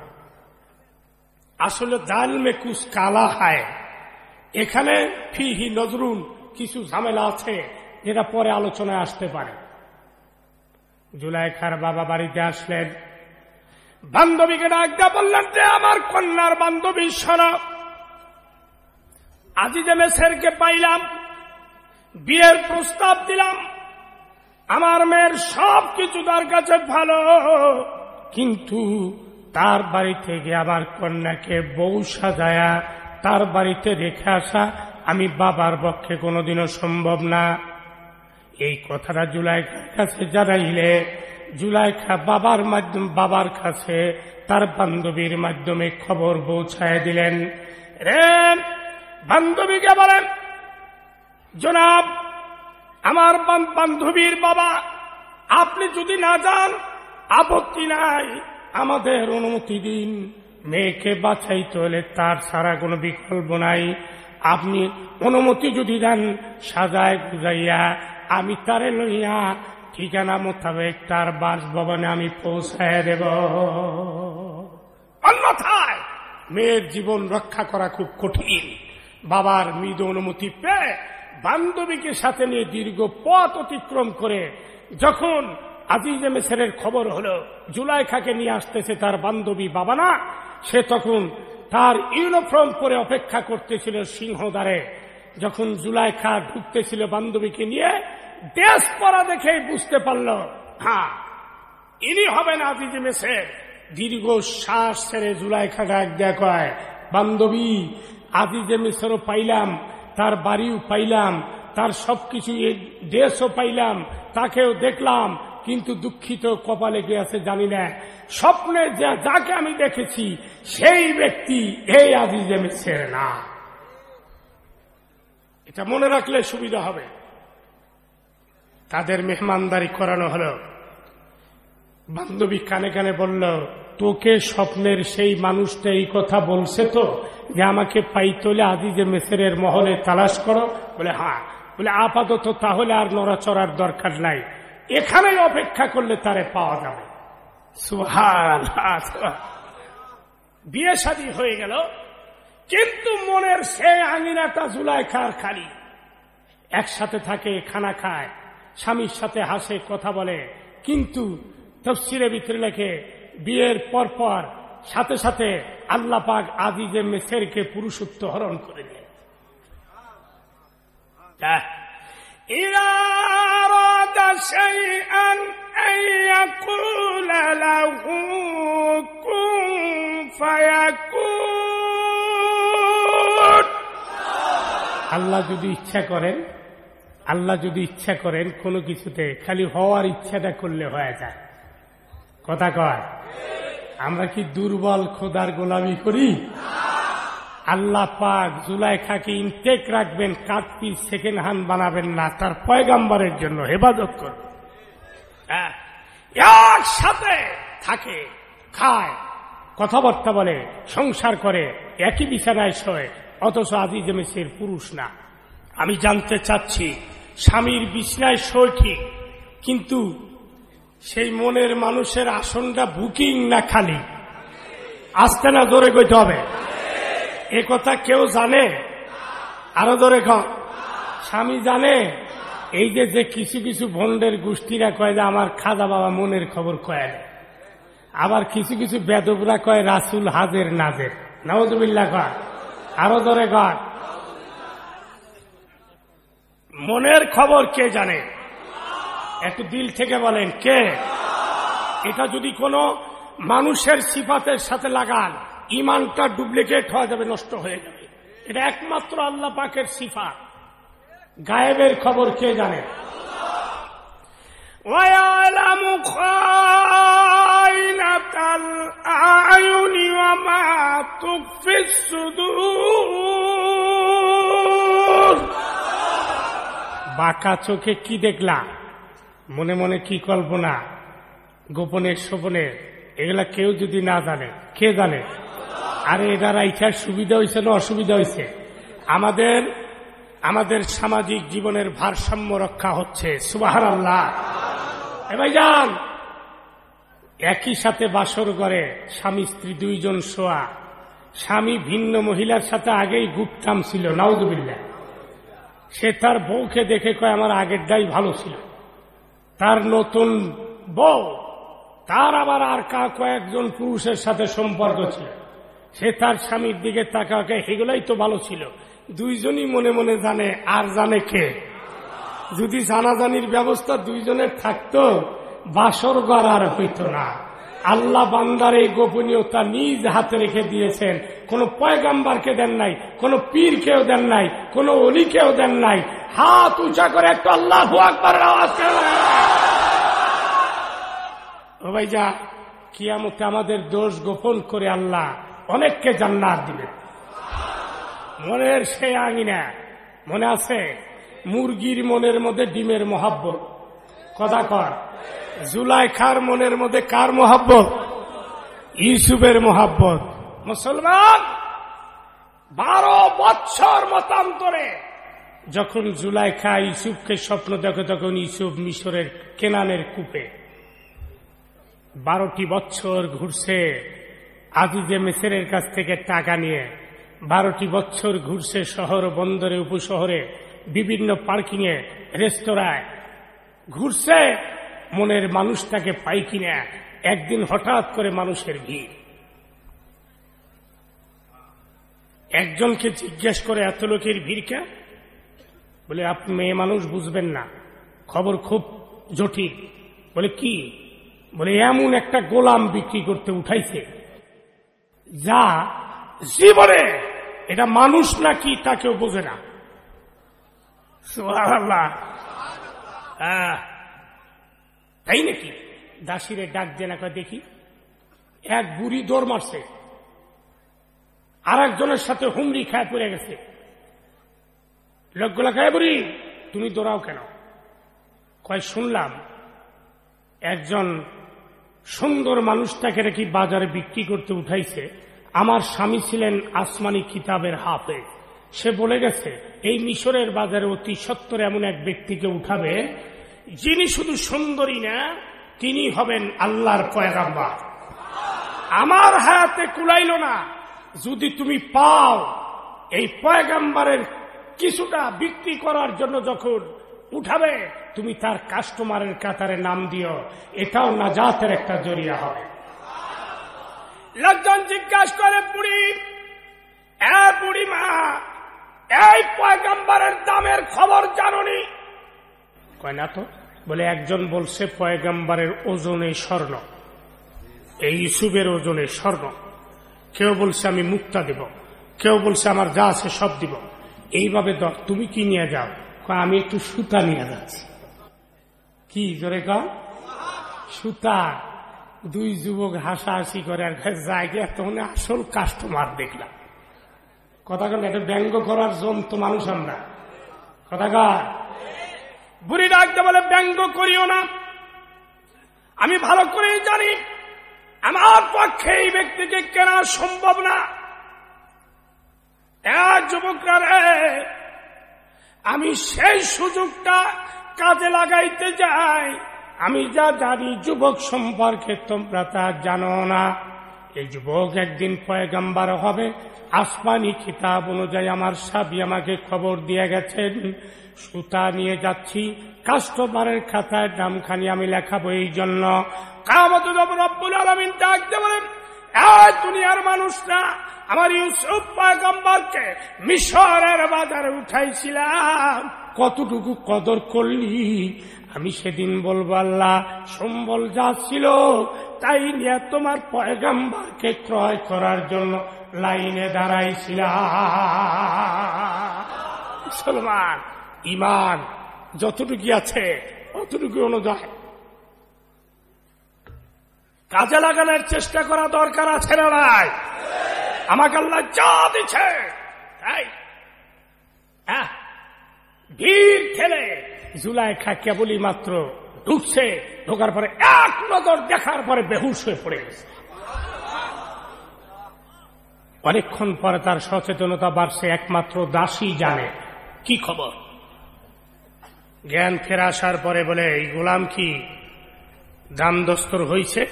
আসলে দাল মে কুস কালা হয়। এখানে ফিহি নজরুল কিছু ঝামেলা আছে, যেটা পরে আলোচনায় আসতে পারে। জুলাইখার বাবা বাড়িতে আসলেন। বান্ধবীকে ডাক দিয়ে বললেন যে, আমার কন্যার বান্ধবী সরা আজিজে মেসেরকে পাইলাম, বিয়ের প্রস্তাব দিলাম। আমার মেয়ের সব কিছু তার কাছে ভালো, কিন্তু তার বাড়িতে থেকে আমার কন্যাকে বউ সাজায়া তার বাড়িতে রেখে আসা আমি বাবার পক্ষে কোনোদিনও সম্ভব না। এই কথাটা জুলাইখার কাছে জানাইলে, জুলাইখা বাবার মাধ্যম, বাবার কাছে তার বান্ধবীর মাধ্যমে খবর পৌঁছায় দিলেন। রে, বান্ধবীকে বলেন, জনাব, আমার বান্ধবীর বাবা, আপনি যদি না যান, আপত্তি নাই। আমাদের অনুমতি দিন। মেয়েকে বাছাইতে হলে তার ছাড়া কোনো বিকল্প নাই। আপনি অনুমতি যদি দেন, সাজায় গুজাইয়া আমি তারে লইয়া ঠিকানা মোতাবেক তার বাসভবনে আমি পৌঁছায় দেব। অন্যথায় মেয়ের জীবন রক্ষা করা খুব কঠিন। বাবার মৃদ অনুমতি পেয়ে বান্ধবীকে সাথে নিয়ে দীর্ঘ পথ অতিক্রম করে যখন আজিজ মেসেরের খবর হলো, জুলাইখাকে নিয়ে আসতেছে তার বান্ধবী বাবা না সে তখন তার ইউনিফর্ম পরে অপেক্ষা করতেছিল সিংহদ্বারে। যখন জুলাইখা ঢুকতেছিল বান্ধবীকে নিয়ে, দেশ পড়া দেখেই বুঝতে পারল হ্যাঁ ইনি হবেন আজিজ মেসের। দীর্ঘ শ্বাস ছেড়ে জুলাইখা ডাক দেখায় বান্ধবী, আজিজে মিশরও পাইলাম, তার বাড়িও পাইলাম, তার সবকিছু দেশও পাইলাম, তাকেও দেখলাম কিন্তু দুঃখিত কপালে কে আছে, জানি না। স্বপ্নে যা, যাকে আমি দেখেছি, সেই ব্যক্তি এই আজিজে মিসের না। এটা মনে রাখলে সুবিধা হবে। তাদের মেহমানদারি করানো হলো। বান্ধবী কানে কানে বলল, তোকে স্বপ্নের সেই মানুষটা এই কথা বলছে তো যে আমাকে পাইতলে আজিজে মেসেরের মহলে তালাশ করো? বলে হ্যাঁ। বলে, আপাতত তাহলে আর নড়াচড়ার দরকার নাই। এখানেই অপেক্ষা করলে তারে পাওয়া যাবে। বিয়ে শাদী হয়ে গেল কিন্তু মনের সে আঙিনাটা জুলাই খার খালি। একসাথে থাকে খানা খায় স্বামীর সাথে হাসে কথা বলে কিন্তু তফসিরে ভিতরে লেখে বিয়ের পর পর সাথে সাথে আল্লাহ পাক আজিজে মেসেরকে পুরুষত্ব হরণ করে দেন إذا أراد شيئا أن يقول له كن فيكون আল্লাহ যদি ইচ্ছা করেন আল্লাহ যদি ইচ্ছা করেন কোনো কিছুতে খালি হওয়ার ইচ্ছাটা করলে হয়ে যায় কথা কয় আমরা কি দুর্বল খোদার গোলামি করি আল্লাহ পাক জুলাইখাকে ইনটেক রাখবেন কাঠ পিস সেকেন্ড হ্যান্ড বানাবেন না তার পয়গাম্বারের জন্য হেফাজত করবে হ্যাঁ, একসাথে থাকে খায় কথাবার্তা বলে সংসার করে একই বিছানায় শোয় অথচ আদি জমেসের পুরুষ না। আমি জানতে চাচ্ছি স্বামীর বিছনায় শোয় ঠিক কিন্তু সেই মনের মানুষের আসনটা বুকিং না খালি? আসতে না জোরে কইতে হবে? এ কথা কেউ জানে? আরও ধরে খ স্বামী জানে? এই যে যে কিছু কিছু ভন্ডের গোষ্ঠীরা কয় যে, আমার খাজা বাবা মনের খবর কয় আবার কিছু কিছু বেদবরা কয়, রাসুল হাজের নাজের। নওয়াজবিল্লা কয়। আরও ধরে কয় মনের খবর কে জানে? একটু দিল থেকে বলেন, কে? এটা যদি কোনো মানুষের সিফাতের সাথে লাগান ইমানটা ডুপ্লিকেট হওয়া যাবে, নষ্ট হয়ে যাবে। এটা একমাত্র আল্লাহ পাকের সিফা গায়েবের খবর কে জানে? বাঁকা চোখে কি দেখলাম? মনে মনে কি কল্পনা? গোপনে শোপনের এগুলা কেউ যদি না জানে, কে জানে? আরে এটা রাইখার সুবিধা হয়েছে না অসুবিধা হয়েছে আমাদের আমাদের সামাজিক জীবনের ভারসাম্য রক্ষা হচ্ছে সুবাহার আল্লাহ যান একই সাথে বাসর করে স্বামী স্ত্রী দুইজন শোয়া। স্বামী ভিন্ন মহিলার সাথে আগেই গুপ্তাম ছিল নাউজুবিল্লা সে তার বউকে দেখে কয়, আমার আগের আগেরটাই ভালো ছিল। তার নতুন বউ, তার আবার আর কা, কয়েকজন পুরুষের সাথে সম্পর্ক ছিল। সে তার স্বামীর দিকে তাকাকে, সেগুলাই তো ভালো ছিল। দুইজনই মনে মনে জানে, আর জানে কে? যদি জানাজানির ব্যবস্থা দুইজনের থাকতো, বাসর আর হইত না। আল্লাহ বান্দার এই গোপনীয়তা নিজ হাতে রেখে দিয়েছেন। কোন পয়গাম্বারকে দেন নাই, কোন পীরকেও দেন নাই, কোন অলিকেও দেন নাই। হাত উঁচা করে একটু আল্লাহ আওয়াজ ভাই যা কিয়ামতে আমাদের দোষ গোপন করে আল্লাহ অনেককে জান্নাত দিবেন মনের সে আঙিনা, মনে আছে? মুরগির মনের মধ্যে ডিমের মহাব্বত। কথা কর জুলাই খার মনের মধ্যে কার মহাব্বত? ইউসুফের মহাব্বত। মুসলমান, বারো বছর মতান্তরে যখন জুলাই খা ইসুফকে স্বপ্ন দেখে তখন ইসুফ মিশরের কেনানের কূপে। বারোটি বছর ঘুরছে। আজিজে মেসেরের কাছ থেকে টাকা নিয়ে বারোটি বছর ঘুরছে শহর বন্দরে, উপশহরে, বিভিন্ন পার্কিংয়ে রেস্তোরাঁয়। ঘুরছে, মনের মানুষটাকে পাই কিনা একদিন হঠাৎ করে মানুষের ভিড়। একজনকে জিজ্ঞেস করে, এত লোকের ভিড় কে বলে, আপনি মেয়ে মানুষ বুঝবেন না। খবর খুব জটিল। বলে, কি? বলে, এমন একটা গোলাম বিক্রি করতে উঠাইছে। যা জীবনে এটা মানুষ নাকি তা কেউ বোঝে না। আহ, তাই নাকি? দাসিরে ডাক দেনা কয় দেখি এক বুড়ি দৌড় মারছে। আর একজনের সাথে হুমড়ি খায় পড়ে গেছে। লোকগুলা খায় বুড়ি তুমি দৌড়াও কেন? কয় শুনলাম একজন সুন্দর মানুষটাকে নাকি বাজারে বিক্রি করতে উঠাইছে। আমার স্বামী ছিলেন আসমানি কিতাবের হাফে সে বলে গেছে, এই মিশরের বাজারে অতি সত্তর এমন এক ব্যক্তিকে উঠাবে, যিনি শুধু সুন্দরী না, তিনি হবেন আল্লাহর পয়গাম্বার। আমার হায়াতে কুলাইল না, যদি তুমি পাও এই পয়গাম্বারের কিছুটা বিক্রি করার জন্য যখন উঠাবে, তুমি তার কাস্টমারের কাতারে নাম দিও। এটাও নাজাতের একটা জরিয়া হবে। লোকজন জিজ্ঞাসা করে, বুড়ি, এ বুড়ি মা, এই পয়গাম্বারের দামের খবর জাননি? কয়, না তো। বলে, একজন বলছে, পয়গাম্বারের ওজনে স্বর্ণ। এই ইসুবের ওজনে স্বর্ণ। কেউ বলছে, আমি মুক্তা দেব। কেউ বলছে, আমার যা আছে সব দিব। এইভাবে তুমি কি নিয়ে যাও? আমি একটু সুতা নিয়ে যাচ্ছি। কি জোরে কম সুতা। দুই যুবক হাসাহাসি করে আর জায়গা তখন আসল কাস্টমার দেখলাম। কথা কন এটা ব্যঙ্গ করার জন্ত মানুষ আমরা। কথা কর বুড়ি ডাকতে বলে, ব্যঙ্গ করিও না। আমি ভালো করেই জানি, আমার পক্ষে এই ব্যক্তিকে কেনা সম্ভব না। এক যুবকরা আমি সেই সুযোগটা কাজে লাগাইতে যাই আমি যা জানি, যুবক সম্পর্কে তোমরা তা জানো না। এই যুবক একদিন পয়গাম্বার হবে। আসমানি কিতাব অনুযায়ী আমার সাবি আমাকে খবর দিয়ে গেছেন। সুতা নিয়ে যাচ্ছি। কাস্টমারের খাতায় দামখানি আমি লেখাবো এই জন্য। কামত রব্বুল আলমিন ডাকতে বলেন দুনিয়ার মানুষরা আমার ইউসুফ পয়গম্বরকে মিশরের বাজারে উঠাইছিলাম। কতটুকু কদর করলি? আমি সেদিন বলব, আল্লাহ, সম্বল যা ছিল, তাই নিয়ে তোমার পয়গাম্বারকে ক্রয় করার জন্য লাইনে দাঁড়াইছিলাম। মুসলমান ইমান যতটুকু আছে, অতটুকু অনুযায়ী। কাজে লাগানোর চেষ্টা করা দরকার আছে না নাই? আমাকে আল্লাহ যা দিচ্ছে তাই? হ্যাঁ? ভিড় খেলে জুলাইখা কেবলই মাত্র ঢুকছে, ঢোকার পরে এক নজর দেখার পরে বেহুশ হয়ে পড়ে গেছে। অনেকক্ষণ পরে তার সচেতনতা বাড়ছে, একমাত্র দাসী জানে। কি খবর? জ্ঞান ফেরা আসার পরে বলে, এই গোলাম কি? দাম দস্তর হয়েছে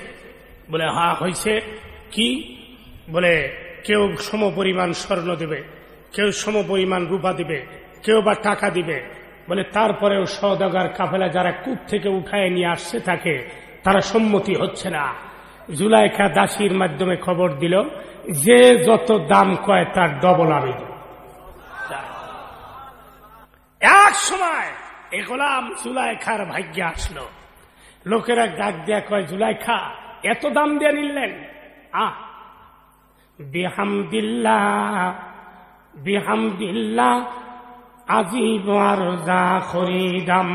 বলে হা হয়েছে কি? বলে কেউ সম পরিমাণ স্বর্ণ দেবে, কেউ সম পরিমাণ রূপা দিবে, কেউ বা টাকা দিবে, বলে তারপরেও সদাগার কাফেলা যারা কূপ থেকে উঠায় নিয়ে আসছে তাকে, তারা সম্মতি হচ্ছে না। জুলাইখা দাসীর মাধ্যমে খবর দিল, যে যত দাম কয় তার ডবল আমি এক সময় এ গোলাম জুলাইখার ভাগ্যে আসলো। লোকেরা ডাক দেয়া কয়, জুলাইখা, এত দাম দিয়ে নিলেন? আহ খরিদাম।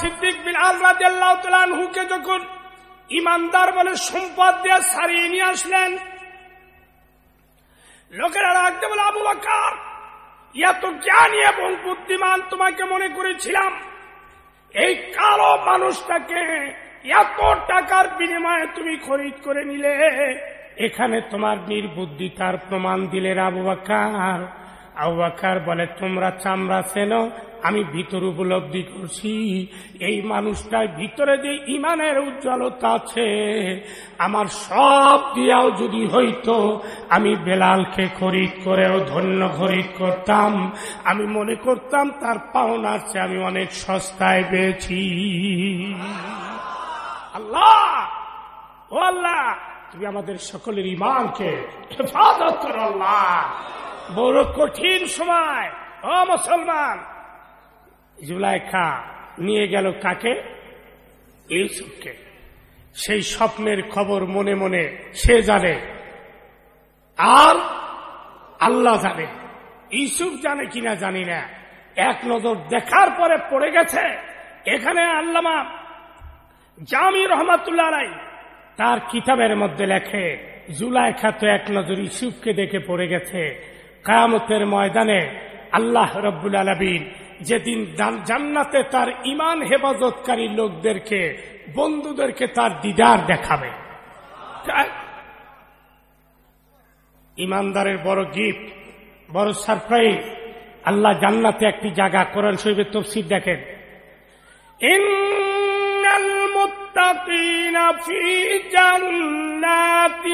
সিদ্দিক রাদিয়াল্লাহু যখন ইমানদার বলে সম্পদ দিয়ে সারিয়ে নিয়ে আসলেন, লোকেরা রাখতে বলে, আবু বাকার, এত জ্ঞানী এবং বুদ্ধিমান তোমাকে মনে করেছিলাম। এই কালো মানুষটাকে এত টাকার বিনিময়ে তুমি খরিদ করে নিলে, এখানে তোমার নির্বুদ্ধিতার প্রমাণ দিলে আবু বাকার। আবু বাকার বলে, তোমরা চামড়া চেনো, আমি ভিতর উপলব্ধি করছি। এই মানুষটার ভিতরে যে ইমানের উজ্জ্বলতা আছে, আমার সব দিয়াও যদি হইতো, আমি বেলালকে খরিদ করেও ধন্য খরিদ করতাম। আমি মনে করতাম তার পাওনার চেয়ে আমি অনেক সস্তায় পেয়েছি। আল্লাহ, ও আল্লাহ, তুমি আমাদের সকলের ইমানকে হেফাজত করো আল্লাহ। বড় কঠিন সময়, ও মুসলমান। জুলাইখা নিয়ে গেল কাকে? ইউসুফকে। সেই স্বপ্নের খবর মনে মনে সে জানে। আর আল্লাহ জানে। ইউসুফ জানে কিনা জানি না। এক নজর দেখার পরে পড়ে গেছে, এখানে আল্লামা জামি রহমাতুল্লাহ রাই তার কিতাবের মধ্যে লেখে জুলাইখা তো এক নজর ইসুফকে দেখে পড়ে গেছে। কায়ামতের ময়দানে আল্লাহ রব্বুল আলবিন যেদিন জান্নাতে তার ইমান হেফাজতকারী লোকদেরকে বন্ধুদেরকে তার দিদার দেখাবে। ইমানদারের বড় গিফট বড় সারপ্রাইজ। আল্লাহ জান্নাতে একটি জায়গা কোরআন শরীফের তফসির দেখেন। المتقين في جنات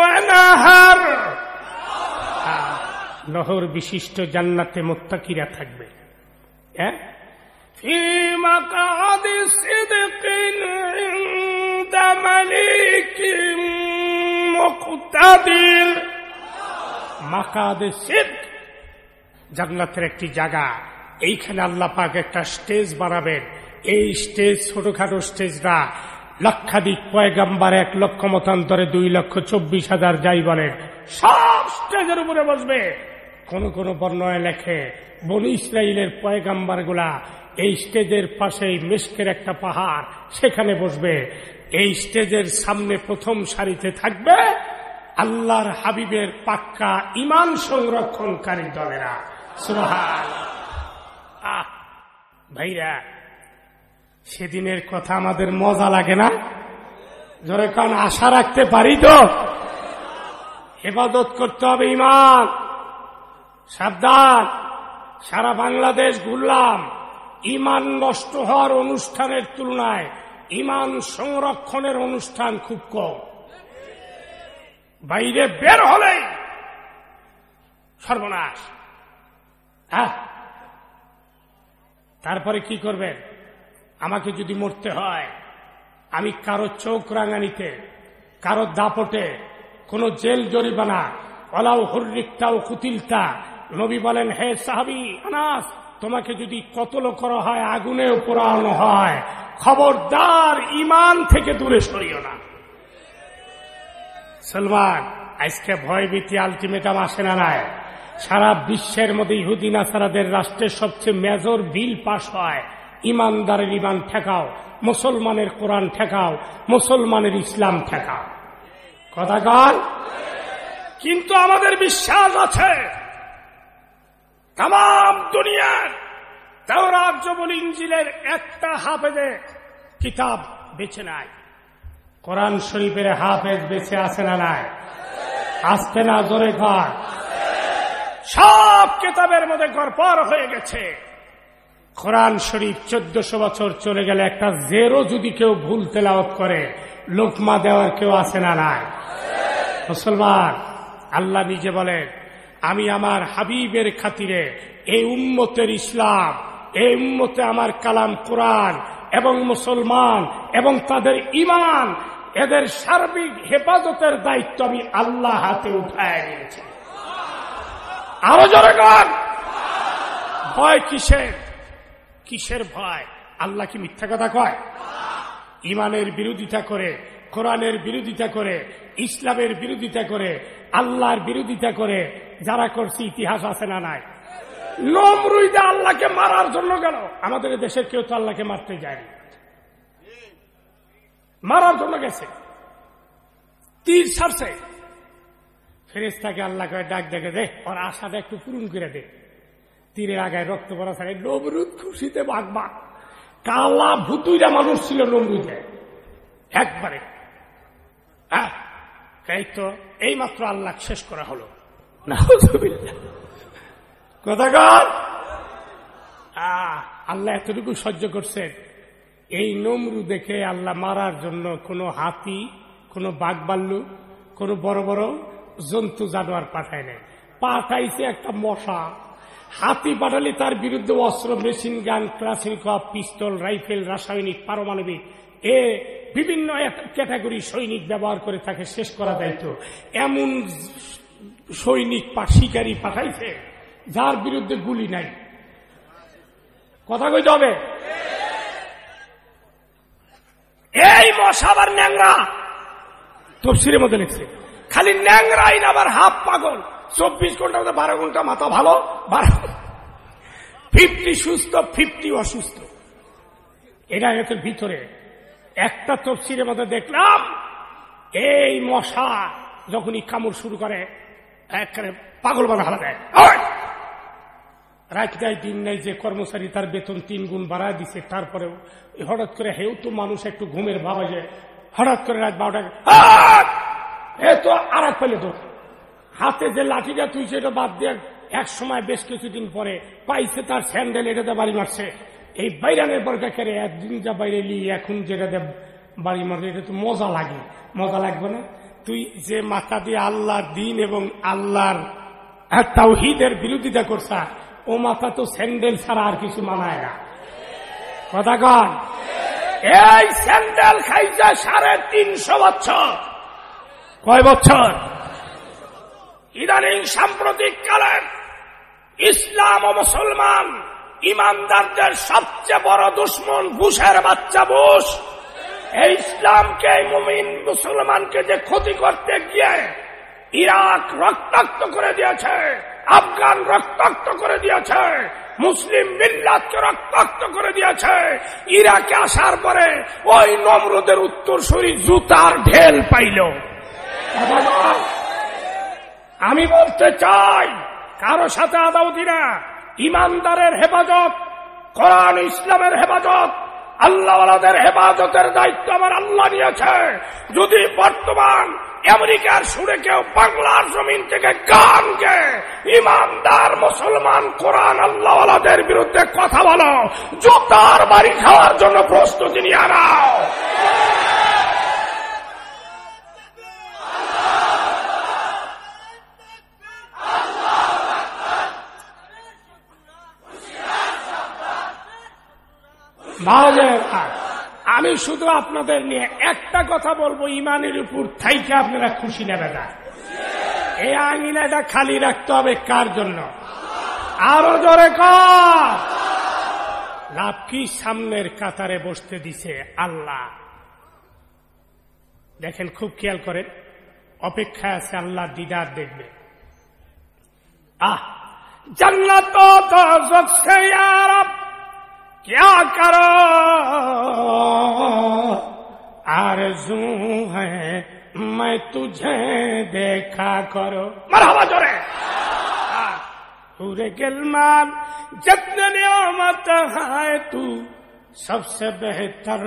ونهر নহর বিশিষ্ট জান্নাতে মোত্তাকিরা থাকবে হ্যাঁ في مقعد صدق عند مليك مقتدر মাকাদে সিদ্ক জান্নাতের একটি জায়গা এইখানে আল্লাহ পাক একটা স্টেজ বানাবেন এই স্টেজ ছোটখাটো স্টেজ না লক্ষাধিক পয়গাম্বার এক লক্ষ মতান্তরে দুই লক্ষ চব্বিশ হাজার যাই বলেন সব স্টেজের উপরে বসবে। কোন কোন বর্ণয় লেখে, বন ইসরায়েলের পয়গাম্বারগুলা এই স্টেজের পাশেই মেস্কের একটা পাহাড়, সেখানে বসবে। এই স্টেজের সামনে প্রথম সারিতে থাকবে আল্লাহর হাবিবের পাক্কা ইমান সংরক্ষণকারী দলেরা। সুহান আহ, ভাইরা সেদিনের কথা আমাদের মজা লাগে না? জোরে কারণ আশা রাখতে পারি তো? হেফাজত করতে হবে ইমান। সাবধান। সারা বাংলাদেশ ঘুরলাম। ইমান নষ্ট হওয়ার অনুষ্ঠানের তুলনায় ইমান সংরক্ষণের অনুষ্ঠান খুব কম। বাইরে বের হলেই সর্বনাশ। হ্যাঁ? তারপরে কি করবেন? আমাকে যদি মরতে হয়, আমি কারও চোখ রাঙানিতে, কারও দাপটে, কোন জেল জরিমানা অলাও হরিকটাও কুতিলতা, নবী বলেন, হে সাহাবি, আনাস, তোমাকে যদি কতল করা হয়, আগুনেও পোড়ানো হয়, খবরদার ইমান থেকে দূরে সরিও না। সলমান, আজকে ভয়ভীতি আলটিমেটাম আসে না নাই। সারা বিশ্বের মধ্যে ইহুদিন আসারাদের রাষ্ট্রের সবচেয়ে মেজর বিল পাশ হয়। ইমানদারের ইমান ঠেকাও, মুসলমানের কোরআন ঠেকাও, মুসলমানের ইসলাম ঠেকাও। কথা কর কিন্তু আমাদের বিশ্বাস আছে তাম দুনিয়ার তাওরাত জবল ইঞ্জিলের একটা হাফেজে কিতাব বেছে নাই কোরআন শরীফের হাফেজ বেছে আসে না নাই? আসতে না জোরে ঘর সব কিতাবের মধ্যে গড়পর হয়ে গেছে। কোরআন শরীফ চোদ্দশো বছর চলে গেলে একটা জেরো যদি কেউ ভুল তেলাওত করে, লোকমা দেওয়ার কেউ আসে না নাই? মুসলমান, আল্লাহ নিজে বলেন, আমি আমার হাবিবের খাতিরে এই উম্মতের ইসলাম, এই উম্মতে আমার কালাম কোরআন এবং মুসলমান এবং তাদের ইমান এদের সার্বিক হেফাজতের দায়িত্ব আমি আল্লাহ হাতে উঠায় নিয়েছি। আরও জনগণ ভয় কিসের? কিসের ভয়? আল্লাহ কি মিথ্যা কথা কয়? ইমানের বিরোধিতা করে, কোরআনের বিরোধিতা করে, ইসলামের বিরোধিতা করে, আল্লাহর বিরোধিতা করে, যারা করছে ইতিহাস আছে না নাই? নমরুইদা আল্লাহকে মারার জন্য গেল আমাদের দেশের কেউ তো আল্লাহকে মারতে যায়নি। মারার জন্য গেছে। তীর ছাড়ছে। ফেরেস্তাকে আল্লাহ করে ডাক দেখে দে, ওর আশাটা একটু পূরণ করে দে। তীরের আগায় রক্ত পড়া থাকে। নমরুদ খুশিতে বাঘ বাঘ। কালা ভুতুইরা মানুষ ছিল নমরুদে। একবারে। হ্যাঁ তাই তো এইমাত্র আল্লাহ শেষ করা হলো। কথাকার? আল্লাহ এতটুকু সহ্য করছেন। এই নমরু দেখে আল্লাহ মারার জন্য কোনো হাতি, কোনো বাঘ বাল্লু, কোনো বড় বড় জন্তু জানোয়ার পাঠায় নেয় পাঠাইছে একটা মশা। হাতি পাঠালে তার বিরুদ্ধে অস্ত্র, মেশিন গান ক্লাসিক পিস্তল, রাইফেল, রাসায়নিক, পারমাণবিক, এ বিভিন্ন ক্যাটাগরি সৈনিক ব্যবহার করে তাকে শেষ করা যাইত এমন সৈনিক শিকারী পাঠাইছে, যার বিরুদ্ধে গুলি নাই। কথা কইতে হবে? এই মশাবার ন্যাংরা! তফসিরের মধ্যে লিখছে, খালি ন্যাংরাই আবার হাফ পাগল। চব্বিশ ঘণ্টা বারো ঘণ্টা মাথা ভালো, বারো ফিফটি সুস্থ, ফিফটি অসুস্থ। এটা গেছে ভিতরে। একটা তফসিরের মধ্যে দেখলাম, এই মশা যখনই কামড় শুরু করে একবারে পাগল বানা হালা দেয় রাত দেয় দিন নেই, যে কর্মচারী তার বেতন তিন গুণ বাড়ায় দিছে তারপরে হঠাৎ করে হেউ তো মানুষ একটু ঘুমের ভাবা যে হঠাৎ করে রাত বারোটা এ তো আর এক পেলে তো হাতে যে লাঠিটা তুই সেটা বাদ দিয়ে এক সময় বেশ কিছুদিন পরে পাইছে তার স্যান্ডেল এটাতে বাড়ি মারছে। এই বাইরানের পর দেখে একদিন যা বাইরে লি এখন যেটাতে বাড়ি মারছে এটা তো মজা লাগে। মজা লাগবে না? তুই যে মাথা দিয়ে আল্লাহর দিন এবং আল্লাহর তাওহিদের বিরোধিতা করছা, ও মাথা তো স্যান্ডেল ছাড়া আর কিছু মানায় না। কথা কন? এই স্যান্ডেল খাইছে সাড়ে তিনশো বছর। কয় বছর? ইদানিং সাম্প্রতিক কালের ইসলাম ও মুসলমান ইমানদারদের সবচেয়ে বড় দুশ্মন বুশের বাচ্চা বুশ এই ইসলামকে মুমিন মুসলমানকে যে ক্ষতি করতে গিয়ে ইরাক রক্তাক্ত করে দিয়েছে, আফগান রক্তাক্ত করে দিয়েছে, মুসলিম মিল্লাতকে রক্তাক্ত করে দিয়েছে, ইরাকে আসার পরে ওই নমরুদের উত্তরসূরি জুতার ঢেল পাইল। আমি বলতে চাই, কারও সাথে আদাউতি না ইমানদারের হেফাজত, কোরআন ইসলামের হেফাজত, আল্লাহওয়ালাদের হেফাজতের দায়িত্ব আমার আল্লাহ নিয়েছে। যদি বর্তমান আমেরিকার সুরে কেউ বাংলার জমিন থেকে গান গে ইমানদার মুসলমান কোরআন আল্লাহওয়ালাদের বিরুদ্ধে কথা বলো, জুতার বাড়ি খাওয়ার জন্য প্রস্তুতি নিয়ে নাও। আমি শুধু আপনাদের নিয়ে একটা কথা বলব, ইমানের উপর থাইকে আপনারা খুশি নেবে না এই আঙিনাটা খালি রাখতে হবে কার জন্য? আরও জোরে লাভ কি সামনের কাতারে বসতে দিছে আল্লাহ? দেখেন, খুব খেয়াল করেন অপেক্ষা আছে আল্লাহ দিদার দেখবে। আহ, জান্নাত क्या करो आरजू है मैं तुझे देखा करो मरहबा जोरे पूरे गिलमान जितने नियामत है तू सबसे बेहतर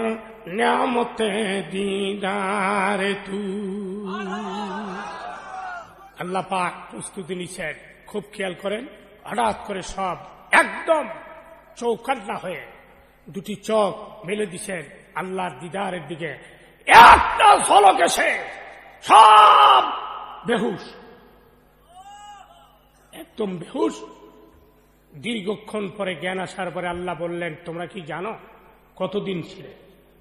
নিয়ামতে দিদার তু আল্লাহ পাক প্রস্তুতি নিচ্ছেন খুব খেয়াল করেন হঠাৎ করে সব একদম চৌকান্না হয়ে দুটি চোখ মেলে দিছেন আল্লাহর দিদারের দিকে। একটা ঝলক এসে সব বেহুশ। একদম বেহুশ। দীর্ঘক্ষণ পরে জ্ঞান আসার পরে আল্লাহ বললেন, তোমরা কি জানো কতদিন ছিলে?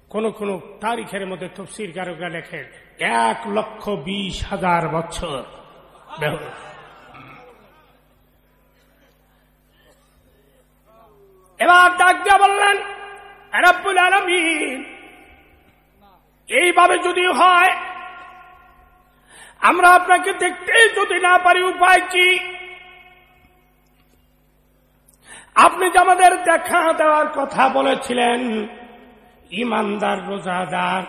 কোন কোন তারিখের মধ্যে তফসির কারকরা লেখেন, এক লক্ষ বিশ হাজার বছর বেহুশ। এবার ডাক দিয়া বললেন রাব্বুল আলমিন, এইভাবে যদি হয়, আমরা আপনাকে দেখতে যদি না পারি উপায় কি? আপনি যে আমাদের দেখা দেওয়ার কথা বলেছিলেন, ইমানদার, রোজাদার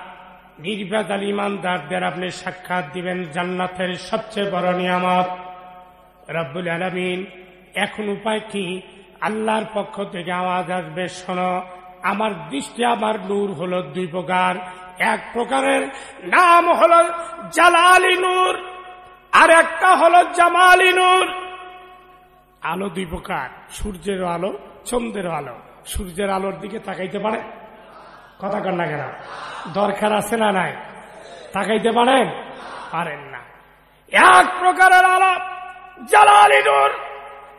নির্বাদাল ইমানদারদের আপনি সাক্ষাৎ দিবেন জান্নাতের সবচেয়ে বড় নিয়ামত। রব্বুল আলমিন, এখন উপায় কি? আল্লাহর পক্ষ থেকে আওয়াজ আসবে, শোনো, আমার দৃষ্টি, আমার নূর হলো দুই প্রকার। এক প্রকারের নাম হল জালালি নূর, আর একটা হল জামালি নূর। আলো দুই প্রকার সূর্যের আলো চন্দ্রের আলো। সূর্যের আলোর দিকে তাকাইতে পারে? কথা কর না কেন? দরকার আছে না নাই? তাকাইতে পারেন? পারেন না। এক প্রকারের আলো, জালালি নূর।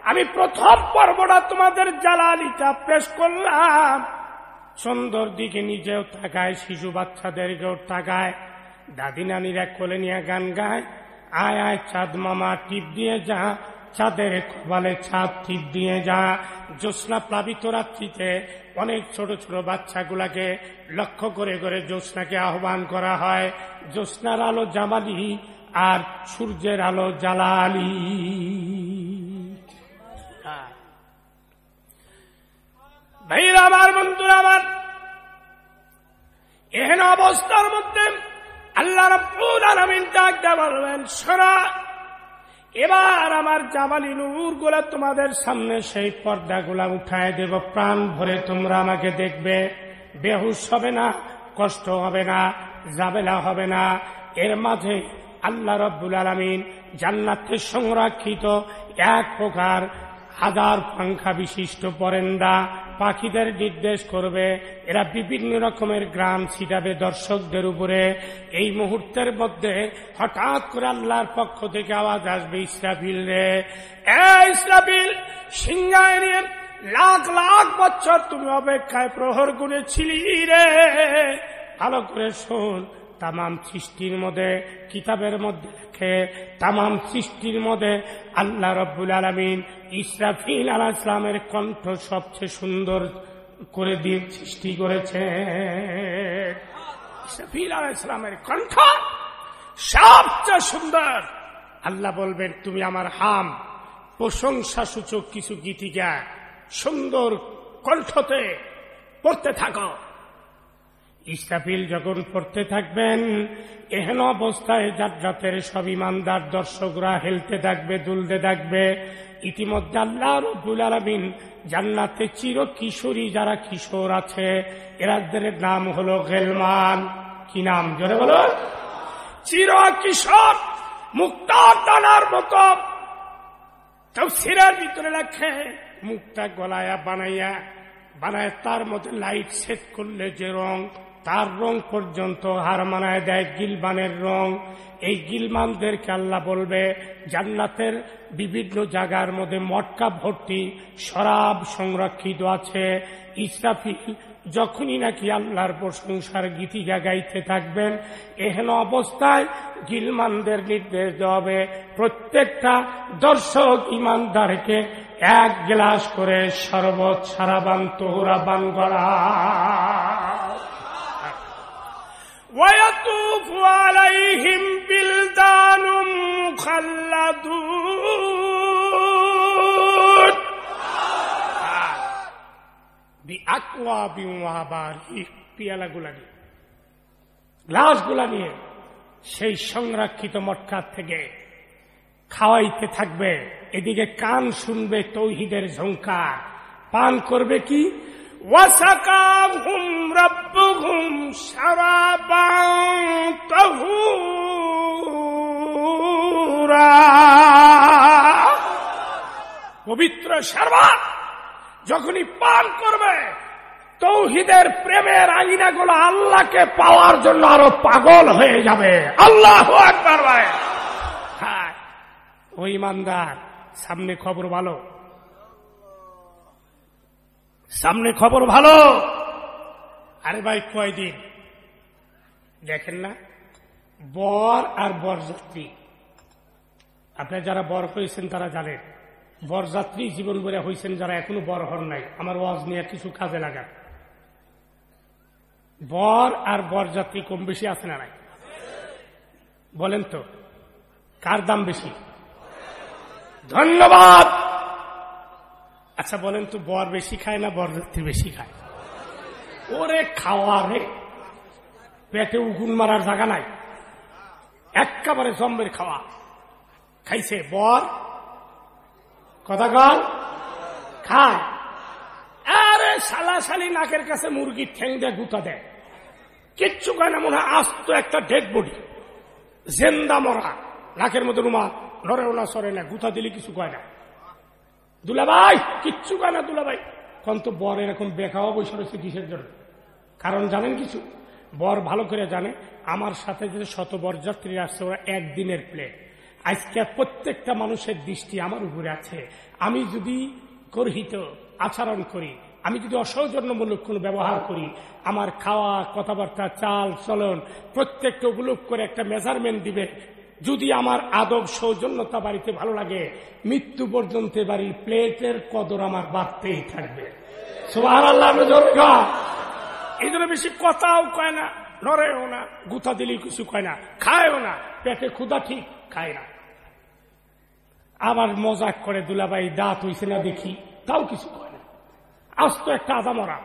আমি প্রথম পর্বটা তোমাদের জালালিটা পেশ করলাম। সুন্দর দিকে নিজেও তাকায়, শিশু বাচ্চাদেরকেও তাকায়। দাদি নানিরা কোলে নিয়ে গান গায়। আয় আয়, চাঁদ মামা, টিপ দিয়ে যা। চাঁদের কপালে ছাদ টিপ দিয়ে যা। জ্যোৎস্না প্লাবিত রাত্রিতে অনেক ছোট ছোট বাচ্চাগুলাকে লক্ষ্য করে করে জ্যোৎস্নাকে আহ্বান করা হয়। জ্যোৎস্নার আলো জামালি আর সূর্যের আলো জালালি। ভাইরা আমার, বন্ধুরা আমার, এহেন অবস্থার মধ্যে আল্লাহ রব্বুল বলবেন শোনা এবার আমার জামালি নূরগুলা তোমাদের সামনে সেই পর্দাগুলা উঠায় দেব। প্রাণ ভরে তোমরা আমাকে দেখবে। বেহুশ হবে না, কষ্ট হবে না, জাবেলা হবে না। এর মাঝে আল্লাহ রব্বুল আলমিন জান্নাতের সংরক্ষিত এক প্রকার হাজার পাংখা বিশিষ্ট পরেন্দা পাখিদের নির্দেশ করবে। এরা বিভিন্ন রকমের গ্রাম ছিটাবে দর্শকদের উপরে। এই মুহূর্তের মধ্যে হঠাৎ করে আল্লাহর পক্ষ থেকে আওয়াজ আসবে, ইসরাফিল রে ইসরাফিল, সিংহায় লাখ লাখ বছর তুমি অপেক্ষায় প্রহর করেছিলি রে। ভালো করে শোন। তামাম সৃষ্টির মধ্যে, কিতাবের মধ্যে লেখে তামাম সৃষ্টির মধ্যে আল্লাহ রব্বুল আলমিন ইসরাফিল আলাহ ইসলামের কণ্ঠ সবচেয়ে সুন্দর করে দিয়ে সৃষ্টি করেছে ইসরাফিল আলাহ ইসলামের কণ্ঠ সবচেয়ে সুন্দর। আল্লাহ বলবেন, তুমি আমার হাম প্রশংসা সূচক কিছু গীতিকা সুন্দর কণ্ঠতে পড়তে থাকো। ইস্তাফিল যখন পড়তে থাকবেন, এহেন অবস্থায় জাতজাতের সব ইমানদার দর্শকরা হেলতে থাকবে, দুলতে থাকবে। ইতিমধ্যে আল্লাহ রব্বুল আলমিন জান্নাতে চির কিশোরী যারা কিশোর আছে, এরাদের নাম হলো গেলমান। কি নাম? জোরে বলো। চির কিশোর মুক্তার দানার মতো। সিরার ভিতরে রাখে মুক্তা গলায়া বানাইয়া, বানায় তার মধ্যে লাইট সেট করলে যে রং তার রং পর্যন্ত হার মানায় দেয় গিলবানের রং। এই গিলমানদেরকে আল্লাহ বলবে, জান্নাতের বিভিন্ন জায়গার মধ্যে মটকা ভর্তি শরাব সংরক্ষিত আছে। ইসরাফিল যখনই নাকি আল্লাহর প্রশংসার গীতিকা গাইতে থাকবেন, এহেন অবস্থায় গিলমানদের নির্দেশ দেওয়া হবে, প্রত্যেকটা দর্শক ইমানদারকে এক গ্লাস করে শরবত, সারাবান তোহরা বান করা ويطوف عليهم بلدان مخلدون بأكواب وأباريق পিয়ালাগুলা নিয়ে গ্লাসগুলা নিয়ে সেই সংরক্ষিত মটকার থেকে খাওয়াইতে থাকবে এদিকে কান শুনবে তৌহিদের ঝঙ্কার পান করবে কি ওয়াসাকাহুম রব্বুহুম শারাবান তাহুরা। পবিত্র শরবত যখনই পান করবে, তৌহিদের প্রেমের আইনাগুলো আল্লাহকে পাওয়ার জন্য আরও পাগল হয়ে যাবে। আল্লাহ একবার ভাই। হ্যাঁ ওই ইমানদার, সামনে খবর ভালো। সামনে খবর ভালো। আরে ভাই, কয়দিন? দেখেন না, বর আর বরযাত্রী। আপনার যারা বর হয়েছেন তারা জানেন, বরযাত্রী জীবন বরে হয়েছেন যারা এখনও বর হন নাই। আমার ওয়াজ নিয়ে কিছু কাজে লাগান। বর আর বরযাত্রী কম বেশি আছে না নাই? বলেন তো, কার দাম বেশি? ধন্যবাদ! আচ্ছা বলেন তো, বর বেশি খায় না বরযাত্রী বেশি খায়? ওরে খাওয়া রে। পেটে উগুন মারার জায়গা নাই। একেবারে জম্বের খাওয়া। খাইছে বর কথা কর খায়। আরে সালা সালি নাকের কাছে মুরগির ঠ্যাং দিয়ে গুতা দেয়। কিচ্ছু কয় না, মনে হয় আস্ত একটা ডেড বডি জেন্দা মরা। নাকের মধ্যে রুমা নড়েও না, সরে না, গুতা দিলে কিছু কয় না। দুলাভাই, কিচ্ছু কয় না দুলাভাই। কোন তো বর এরকম বেখাওয়া বসে রয়েছে কিসের জন্য? কারণ জানেন কিছু? বর ভালো করে জানে, আমার সাথে যে শত বরযাত্রী আসছে, ওরা একদিনের প্লেট আজকে প্রত্যেকটা মানুষের দৃষ্টি আমার উপরে আছে। আমি যদি গর্হিত, আচরণ করি, আমি যদি অসৌজন্যমূলক কোনো ব্যবহার করি, আমার খাওয়া, কথাবার্তা, চাল, চলন প্রত্যেকটা উপলুপ করে একটা মেজারমেন্ট দিবে যদি আমার আদব সৌজন্যতা বাড়িতে ভালো লাগে, মৃত্যু পর্যন্ত বাড়ির প্লেটের কদর আমার বাড়তেই থাকবে। বেশি কথাও কয় না, নড়েও না, গুথা দিলেই কিছু কয় না, খায়ও না, পেটে ক্ষুদা ঠিক খায় না। আবার মজাক করে দুলাবাই দাঁত হইছে না দেখি, তাও কিছু কয় না। আস্ত একটা আদা মরা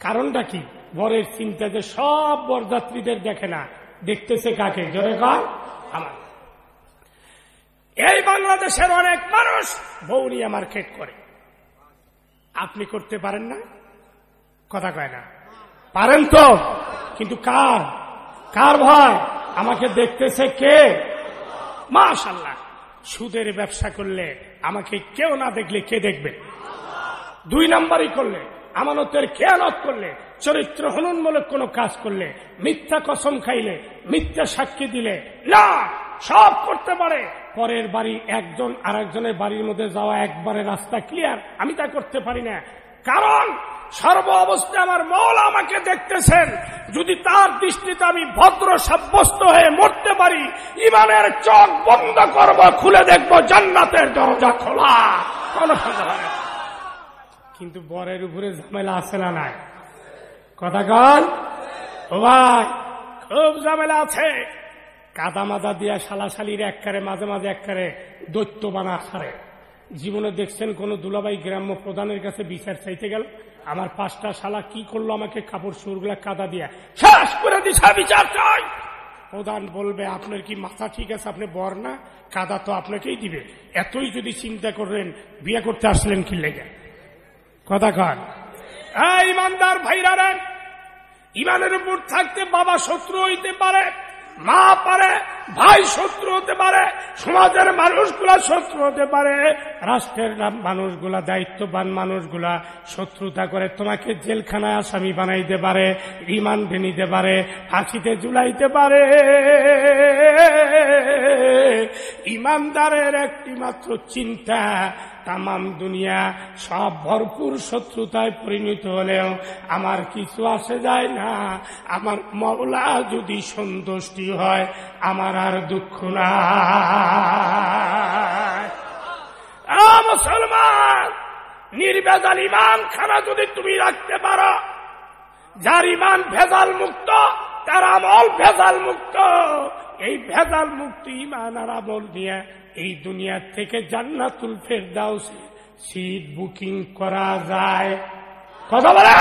কারণটা কি? বরের চিন্তা যে সব বরযাত্রীদের দেখে না, দেখতেছে কাকে? জোরে কয় আমার। এই বাংলাদেশের অনেক মানুষ বৌরিয়া মার্কেট করে। আপনি করতে পারেন না? কথা কয় না। পারেন তো, কিন্তু কার? কার ভয় আমাকে দেখতেছে কে? মাশাল্লাহ সুদের ব্যবসা করলে আমাকে কেউ না দেখলে কে দেখবে? দুই নাম্বারই করলে, আমানতের খেয়ালত করলে চরিত্র হননমূলক কোন কাজ করলে, মিথ্যা কসম খাইলে, মিথ্যা সাক্ষী দিলে, না, সব করতে পারে। পরের বাড়ি একজন আর একজনের বাড়ির মধ্যে যাওয়া একবারে রাস্তা ক্লিয়ার আমি তা করতে পারি না। কারণ সর্ব অবস্থায় আমার মৌল আমাকে দেখতেছেন। যদি তার দৃষ্টিতে আমি ভদ্র সাব্যস্ত হয়ে মরতে পারি, ইমানের চোখ বন্ধ করব, খুলে দেখব জান্নাতের দরজা খোলা। কোন কিন্তু বরের উপরে ঝামেলা আছে না নাই? কথা কন? ভাই খুব ঝামেলা আছে। কাদা মাদা দিয়া শালাশালির এককারে, মাঝে মাঝে এককারে দৈত্য বানা সারে জীবনে দেখছেন কোন দুলাবাই গ্রাম্য প্রধানের কাছে বিচার চাইতে গেল? আমার পাঁচটা শালা কি করল আমাকে কাপড় সুরগুলা কাদা দিয়া? শেষ করে দিশা বিচার চাই। প্রধান বলবে, আপনার কি মাথা ঠিক আছে? আপনি বর না? কাদা তো আপনাকেই দিবে। এতই যদি চিন্তা করলেন, বিয়ে করতে আসলেন কি লেগে? কথা কন। ইমানদার ভাইরা ইমানের উপর থাকতে বাবা শত্রু হইতে পারে, মা পারে, ভাই শত্রু হতে পারে, সমাজের মানুষগুলা শত্রু হতে পারে, রাষ্ট্রের মানুষগুলা, দায়িত্ববান মানুষগুলা শত্রুতা করে তোমাকে জেলখানায় আসামি বানাইতে পারে, রিমান্ডে নিতে পারে, ফাঁসিতে জুলাইতে পারে। ইমানদারের একটি মাত্র চিন্তা তামাম দুনিয়া সব ভরপুর শত্রুতায় পরিণত হলেও আমার কিছু আসে যায় না। আমার মৌলা যদি সন্তুষ্টি হয়, আমার আর দুঃখ না মুসলমান! নির্বেজাল ইমান খানা যদি তুমি রাখতে পারো, যার ইমান ভেজাল মুক্ত, তার আমল ভেজাল মুক্ত এই ভেজাল মুক্ত ইমান আর আমল নিয়ে এই দুনিয়ার থেকে জান্নাতুল ফেরদাউস সিট বুকিং করা যায় কথা বলে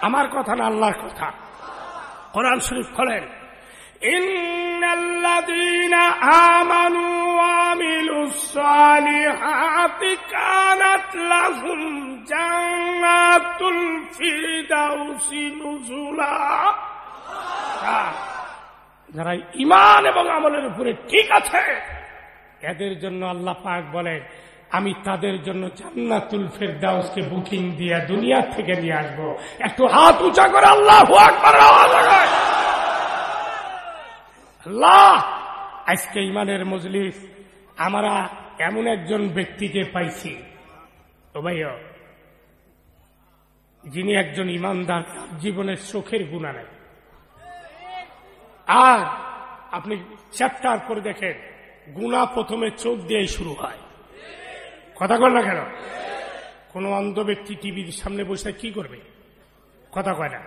আমার কথা না আল্লাহর কথা কোরআন শরীফ খোলেন إن الذين آمنوا وعملوا الصالحات كانت لهم جنات الفردوس نزلا যারা ইমান এবং আমলের উপরে ঠিক আছে, এদের জন্য আল্লাহ পাক বলে, আমি তাদের জন্য জান্নাতুল ফেরদাউসকে বুকিং দিয়ে দুনিয়া থেকে নিয়ে আসব। একটু হাত উঁচা করে আল্লাহ আল্লাহ, আজকে ইমানের মজলিস, আমরা এমন একজন ব্যক্তিকে পাইছি। ও ভাইয়া যিনি একজন ইমানদার জীবনের চোখের গুণা নেই। আর আপনি চ্যাপ্টার করে দেখেন, গুণা প্রথমে চোখ দিয়েই শুরু হয়। কথা কয় না কেন? কোন অন্ধ ব্যক্তি টিভির সামনে বসে কি করবে? কথা কয় না।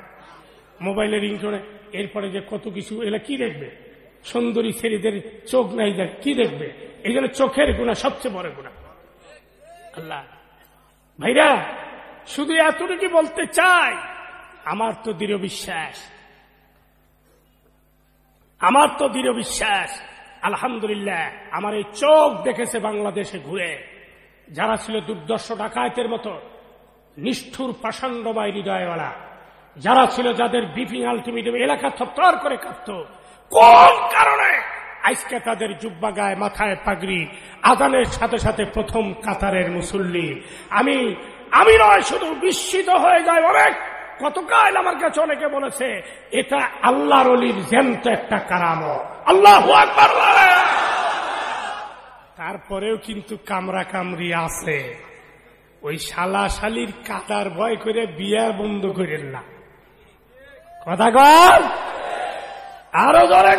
মোবাইলের করে এরপরে যে কত কিছু এলা কি দেখবে? সুন্দরী ছেলেদের চোখ নাই যায় কি দেখবে? এই জন্য চোখের গুণা, সবচেয়ে বড় গুণা। আল্লাহ। ভাইরা, শুধু এতটুকু বলতে চাই, আমার তো দৃঢ় বিশ্বাস। আমার তো দৃঢ় বিশ্বাস, আলহামদুলিল্লাহ, আমার এই চোখ দেখেছে বাংলাদেশে ঘুরে। যারা ছিল দুর্দর্শ ডাকায়তের মতো, নিষ্ঠুর পাষাণ্ডবাই হৃদয়ওয়ালা, যারা ছিল যাদের বিপিং আলটিমেটাম এলাকা থপ্তর করে কাঁপত, কোন কারণে আজকে তাদের জুব্বা গায়ে মাথায় পাগড়ি, আদানের সাথে সাথে প্রথম কাতারের মুসল্লি? আমি আমি নয়, শুধু বিস্মিত হয়ে যায় অনেক গতকাল আমার কাছে অনেকে বলেছে, এটা আল্লাহর অলির জ্যান্ত একটা কারাম আল্লাহ তারপরেও কিন্তু কামরা কামরি আছে। ওই শালা শালির কাতার ভয় করে বিয়া বন্ধ করেন না। কথা কর আরও ধরে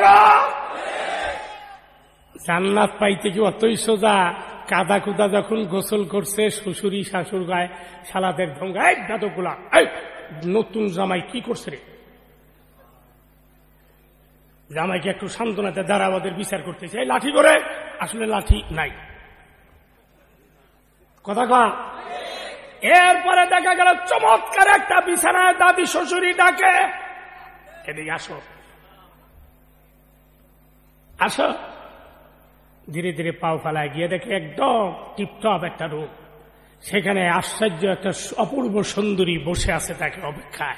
জান্নাত পাইতে কি অতই সোজা? কাদা কুদা যখন গোসল করছে শ্বশুরি শাশুর গায়ে, শালাদের ধঙ্গায় দাদুগুলা নতুন জামাই কি করছে রে? জামাইকে একটু সান্ত্বনাতে আমাদের বিচার করতেছে এই লাঠি করে আসলে লাঠি নাই। কথা কন এরপরে দেখা গেল চমৎকার একটা বিছানায় দাদি শ্বশুরি ডাকে। এদিকে আসো। আসো। ধীরে ধীরে পাও ফালায় গিয়ে দেখে একদম টিপটপ একটা রূপ সেখানে আশ্চর্য একটা অপূর্ব সুন্দরী বসে আছে তাকে অপেক্ষায়।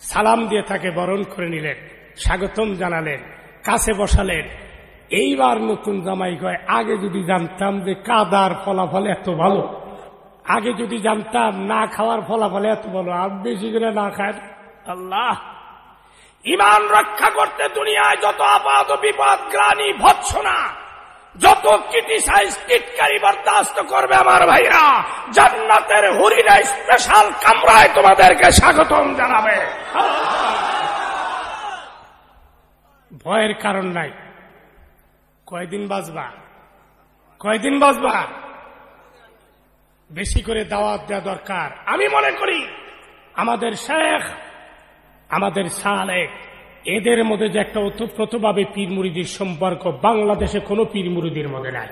সালাম দিয়ে তাকে বরণ করে নিলেন, স্বাগতম জানালেন, কাছে বসালেন। এইবার নতুন জামাই কয় আগে যদি জানতাম যে কাদার ফলাফল এত ভালো, আগে যদি জানতাম না খাওয়ার ফলাফল এত ভালো, আর বেশি করে না খায় আল্লাহ! ইমান রক্ষা করতে দুনিয়ায় যত আপাত বিপদ গ্রানি ভৎসনা যত ক্রিটিসাইজ টিটকারি বরদাস্ত করবে আমার ভাইরা, জান্নাতের হরিরা স্পেশাল কামরায় তোমাদেরকে স্বাগতম জানাবে। ভয়ের কারণ নাই। কয়দিন বাঁচবা? কয়দিন বাঁচবা? বেশি করে দাওয়াত দেওয়া দরকার। আমি মনে করি, আমাদের শেখ, আমাদের সালেক এদের মধ্যে যে একটা ওতপ্রোতভাবে পীর মুড়িদির সম্পর্ক, বাংলাদেশে কোনো পীর মুড়িদির মধ্যে নাই।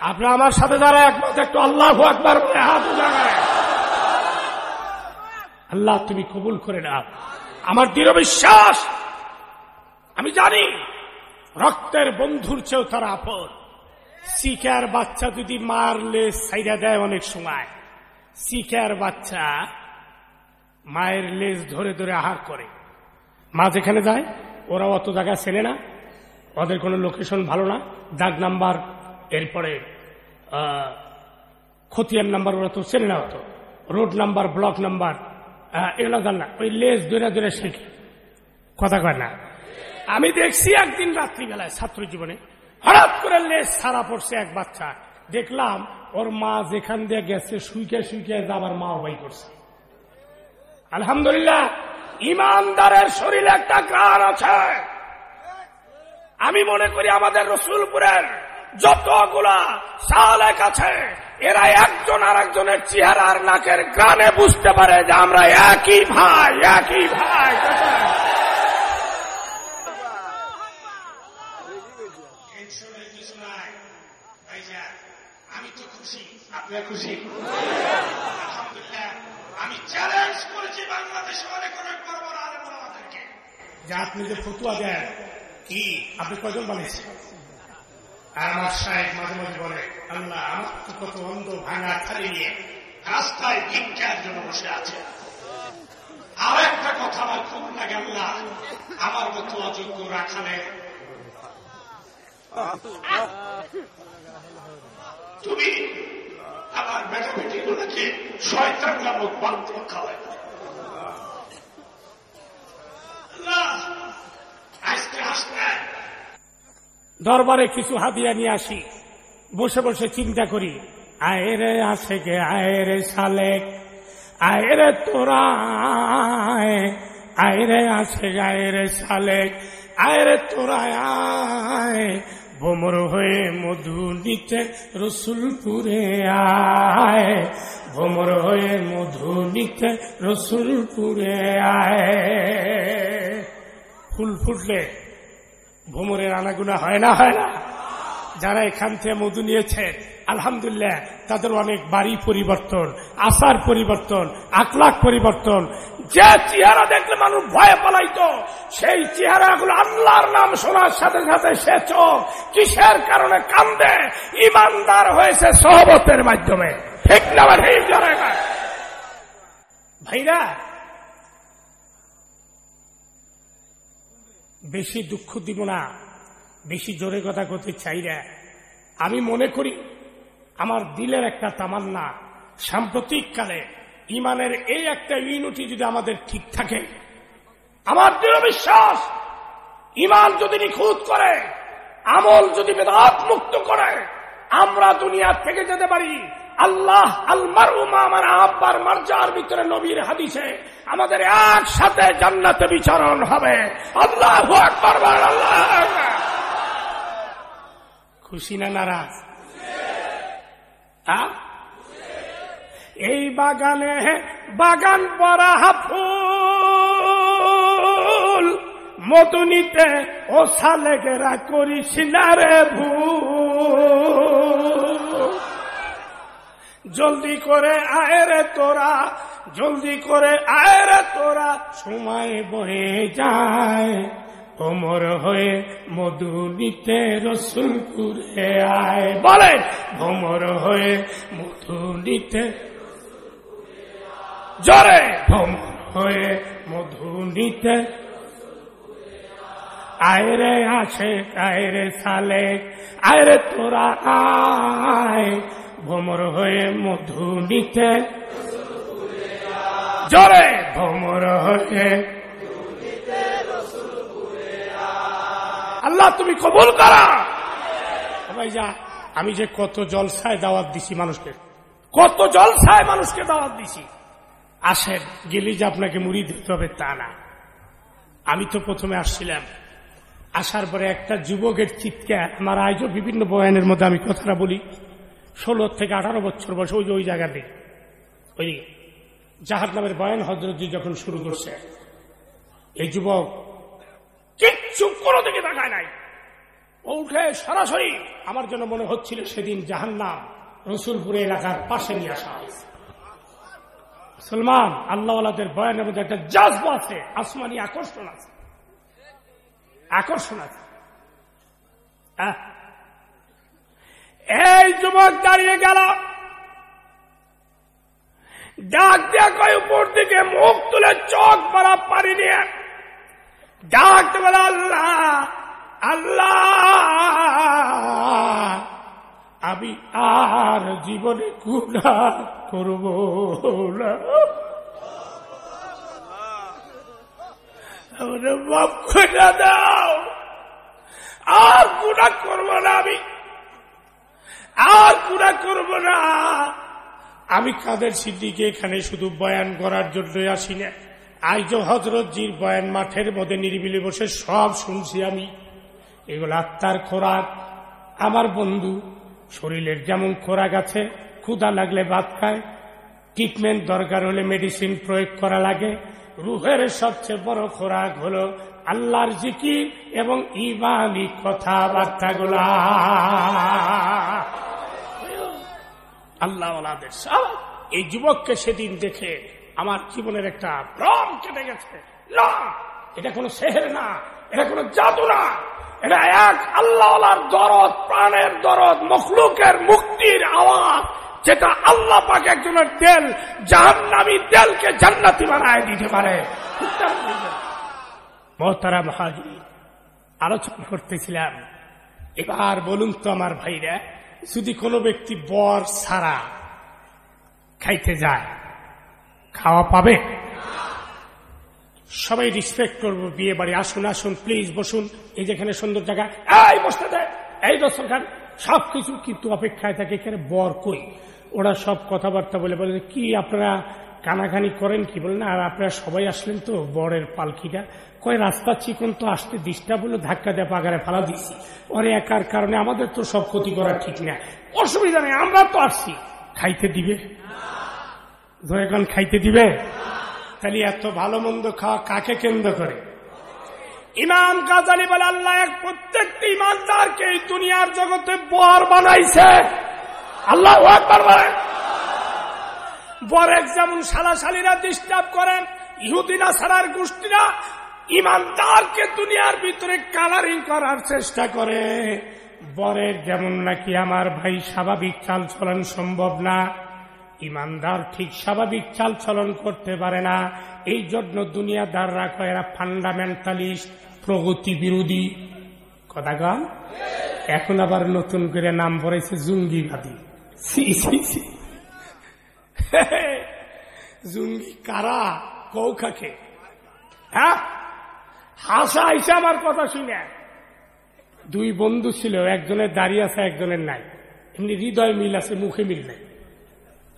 আপনারা আমার সাথে যারা একমত, একটু আল্লাহ একবার হাত আল্লাহ, তুমি কবুল করে না আমার দৃঢ় বিশ্বাস, আমি জানি রক্তের বন্ধুর চেয়েও তারা আপদ শিকার বাচ্চা যদি মারলে সাইরা দেয় অনেক সময়। শিকার বাচ্চা মায়ের লেজ ধরে ধরে আহার করে। মা যেখানে যায় ওরা অত জায়গা চেনে না। ওদের কোনো লোকেশন ভালো না। দাগ নাম্বার, এরপরে খতিয়ান নাম্বার ওরা তো চেনে না অত। রোড নাম্বার, ব্লক নাম্বার এগুলো জান না। ওই লেজ ধরে ধরে শেখে কথা কয় না। আমি দেখছি একদিন রাত্রিবেলায় ছাত্র জীবনে, হঠাৎ করে লেজ সারা পড়ছে এক বাচ্চা। দেখলাম ওর মা যেখান দিয়ে গেছে সুইকে সুইকে যাবার মা ওয়াই করছে। আলহামদুলিল্লাহ ইমানদারের শরীরে একটা গ্রাণ আছে। আমি মনে করি আমাদের রসুলপুরের যতগুলা সালেক আছে, এরা একজন আর একজনের চেহারার নাকের গ্রানে বুঝতে পারে যে আমরা একই ভাই একই ভাই। আমি তো খুশি আপনি খুশি। আমি চ্যালেঞ্জ করেছি বাংলাদেশে অনেক অনেক বড় বড় আলেম আমাদেরকে। যে আপনি যে ফতুয়া দেন, কি? আপনি কজন বানিয়েছেন? আর আমার সাহেব মাঝে মাঝে বলে, আল্লাহ কত অন্ধ ভাঙা খালি নিয়ে রাস্তায় ভিক্ষার জন্য বসে আছে। আর একটা কথা আমার খুব আমার মতো অযোগ্য তুমি আমার বেটা বেটি গুলোকে শয়তান নামক বাধ্য খাওয়ায়। দরবারে কিছু হাতিয়া নিয়ে আসি। বসে বসে চিন্তা করি। আয়েরে আছে কে আয়েরে সালে আয়েরে তোরা আয়েরে আছে আয়েরে সালে আয়েরে তোরা ভোমর হয়ে মধু নিতে রসুলপুরে আয়। ভোমর হয়ে মধু নিতে রসুলপুরে আয়। ফুল ফুটলে ভোমরের আনাগুনা হয় না হয় না? যারা এখান থেকে মধু নিয়েছে আলহামদুলিল্লাহ, তাদের অনেক বাড়ি পরিবর্তন, আশার পরিবর্তন আকলাক পরিবর্তন। যে চেহারা দেখলে মানুষ ভয়ে পালাইত, সেই চেহারাগুলো আল্লাহর নাম শোনার সাথে সাথে সে চোখ কিসের কারণে কান্দে? ইমানদার হয়েছে সহবতের মাধ্যমে। ঠিক না ভাইরা, বেশি দুঃখ দিব না, বেশি জোরে কথা করতে চাই আমি মনে করি আমার দিলের একটা তামান্না। সাম্প্রতিককালে ইমানের এই একটা ইউনিটি যদি আমাদের ঠিক থাকে, আমার দৃঢ় বিশ্বাস, ইমান যদি নিখুঁত করে, আমল যদি বেদাত মুক্ত করে, আমরা দুনিয়া থেকে যেতে পারি। আল্লাহ আলমার উমা আমার আব্বার মার্জার ভিতরে নবীর হাদিসে আমাদের একসাথে জান্নাতে বিচরণ হবে। আল্লাহ আল্লাহ খুশি না নারাজ? এই বাগানে বাগান পরা ফুল। মতনিতে ও সালেকেরা করিস না রে ভুল। জলদি করে আয় রে তোরা, জলদি করে আয় রে তোরা, সময় বয়ে যায়। ওমর হয়ে মধু নিতে রসুলপুরে আয়। বলে ভোমর হয়ে মধু নিতে জরে! ভ্রমণ হয়ে মধু নিতে আয়রে আছে, আয়রে সালে, আয়রে তোরা আয়। ভ্রমর হয়ে মধু নিতে জরে! ভ্রমর হয়ে আল্লাহ, তুমি কবুল করা। ভাই যা, আমি যে কত জলসায় দাওয়াত দিছি মানুষকে, কত জলসায় মানুষকে দাওয়াত দিছি। আসেন, গেলে যে আপনাকে মুড়ি দিতে হবে তা না। আমি তো প্রথমে আসছিলাম। আসার পরে একটা যুবকের চিৎকার, আমার আজও বিভিন্ন বয়ানের মধ্যে আমি কথাটা বলি। ষোলো থেকে আঠারো বছর বয়সে, ওই যে ওই জায়গাতে। ওই জাহাজ নামের বয়ান হজরতজি যখন শুরু করছে, এই যুবক কিচ্ছু কোনো দিকে তাকায় নাই। উঠে সরাসরি আমার জন্য মনে হচ্ছিল সেদিন জাহান্নাম রসুলপুরে এলাকার পাশে নিয়ে আসা হয়েছে। মুসলমান, আল্লাহওয়ালাদের বয়ানের মধ্যে একটা জাজব আছে, আসমানি আকর্ষণ আছে। আকর্ষণ আছে। এই যুবক দাঁড়িয়ে গেল। ডাক কয়, উপর দিকে মুখ তুলে চোখ পরা পানি নিয়ে। ডাক আল্লাহ আল্লাহ। আমি আর জীবনে গুণা করব না। দাও। আর গুণা করব না আমি। আর গুণা করব না। আমি কাদের সিদ্দিকে এখানে শুধু বয়ান করার জন্যই আসি না? আইজ হজরতজির বয়ান মাঠের মধ্যে নিরিবিলি বসে সব শুনছি আমি। এগুলো আত্মার খোরাক। আমার বন্ধু, শরীরের যেমন খোরাক আছে, ক্ষুধা লাগলে ভাত খায়। ট্রিটমেন্ট দরকার হলে মেডিসিন প্রয়োগ করা লাগে। রুহের সবচেয়ে বড় খোরাক হল আল্লাহর জিকির এবং ইমানি কথাবার্তাগুলা। আল্লাহ এই যুবককে সেদিন দেখে আমার জীবনের একটা ভ্রম কেটে গেছে। না, এটা কোনো সেহের না, এটা কোনো জাদু না। এটা এক আল্লাহর দরদ, প্রাণের দরদ, মখলুকের মুক্তির আওয়াজ, যেটা আল্লাহ পাক একজনের তেল জাহান্নামী তেলকে জান্নাতি বানায় দিতে পারে। মহতারা মহাজি আলোচনা করতেছিলাম। এবার বলুন তো আমার ভাইরা, যদি কোনো ব্যক্তি বর ছাড়া খাইতে যায় খাওয়া পাবে? সবাই রিসপেক্ট করব, বিয়ে বাড়ি, আসুন আসুন প্লিজ বসুন। এই যেখানে সুন্দর জায়গা, এই বসতে দেয় এই দর্শক সব কিছু কিন্তু অপেক্ষায় থাকে, এখানে বর কই? ওরা সব কথাবার্তা বলে বলে, কি আপনারা কানাকানি করেন কি? বলেন আর আপনারা সবাই আসলেন তো বরের পালকিটা। কয়, রাস্তা চিকন তো আসতে ডিস্টার্ব বলে ধাক্কা দেয় পাগারে ফালা দিচ্ছি ওরে একার কারণে আমাদের তো সব ক্ষতি করা ঠিক না। অসুবিধা নেই, আমরা তো আসছি। খাইতে দিবে? এখন খাইতে দিবে? তাহলে এত ভালো মন্দ খাওয়া কাকে কেন্দ্র করে? ইমাম গাজালি বলে, আল্লাহ এক প্রত্যেকটি ইমানদারকে এই দুনিয়ার জগতে বর বানাইছে। আল্লাহ বরের যেমন সালাশালীরা ডিস্টার্ব করেন ইহুদিনা সারার গোষ্ঠীরা ইমানদারকে দুনিয়ার ভিতরে কালারিং করার চেষ্টা করে। বরের যেমন নাকি আমার ভাই স্বাভাবিক চাল চলন সম্ভব না। ইমানদার ঠিক স্বাভাবিক চাল চলন করতে পারে না। এই জন্য দুনিয়াদাররা কয়, এরা ফান্ডামেন্টালিস্ট প্রগতি বিরোধী। কথা গান এখন আবার নতুন করে নাম পড়েছে জঙ্গিবাদী। জঙ্গি কারা? কৌ খাকে হ্যাঁ? হাসা আইসা আমার কথা শুনে। দুই বন্ধু ছিল, একজনের দাঁড়িয়ে আছে, একজনের নাই। এমনি হৃদয় মিল আছে, মুখে মিল নাই।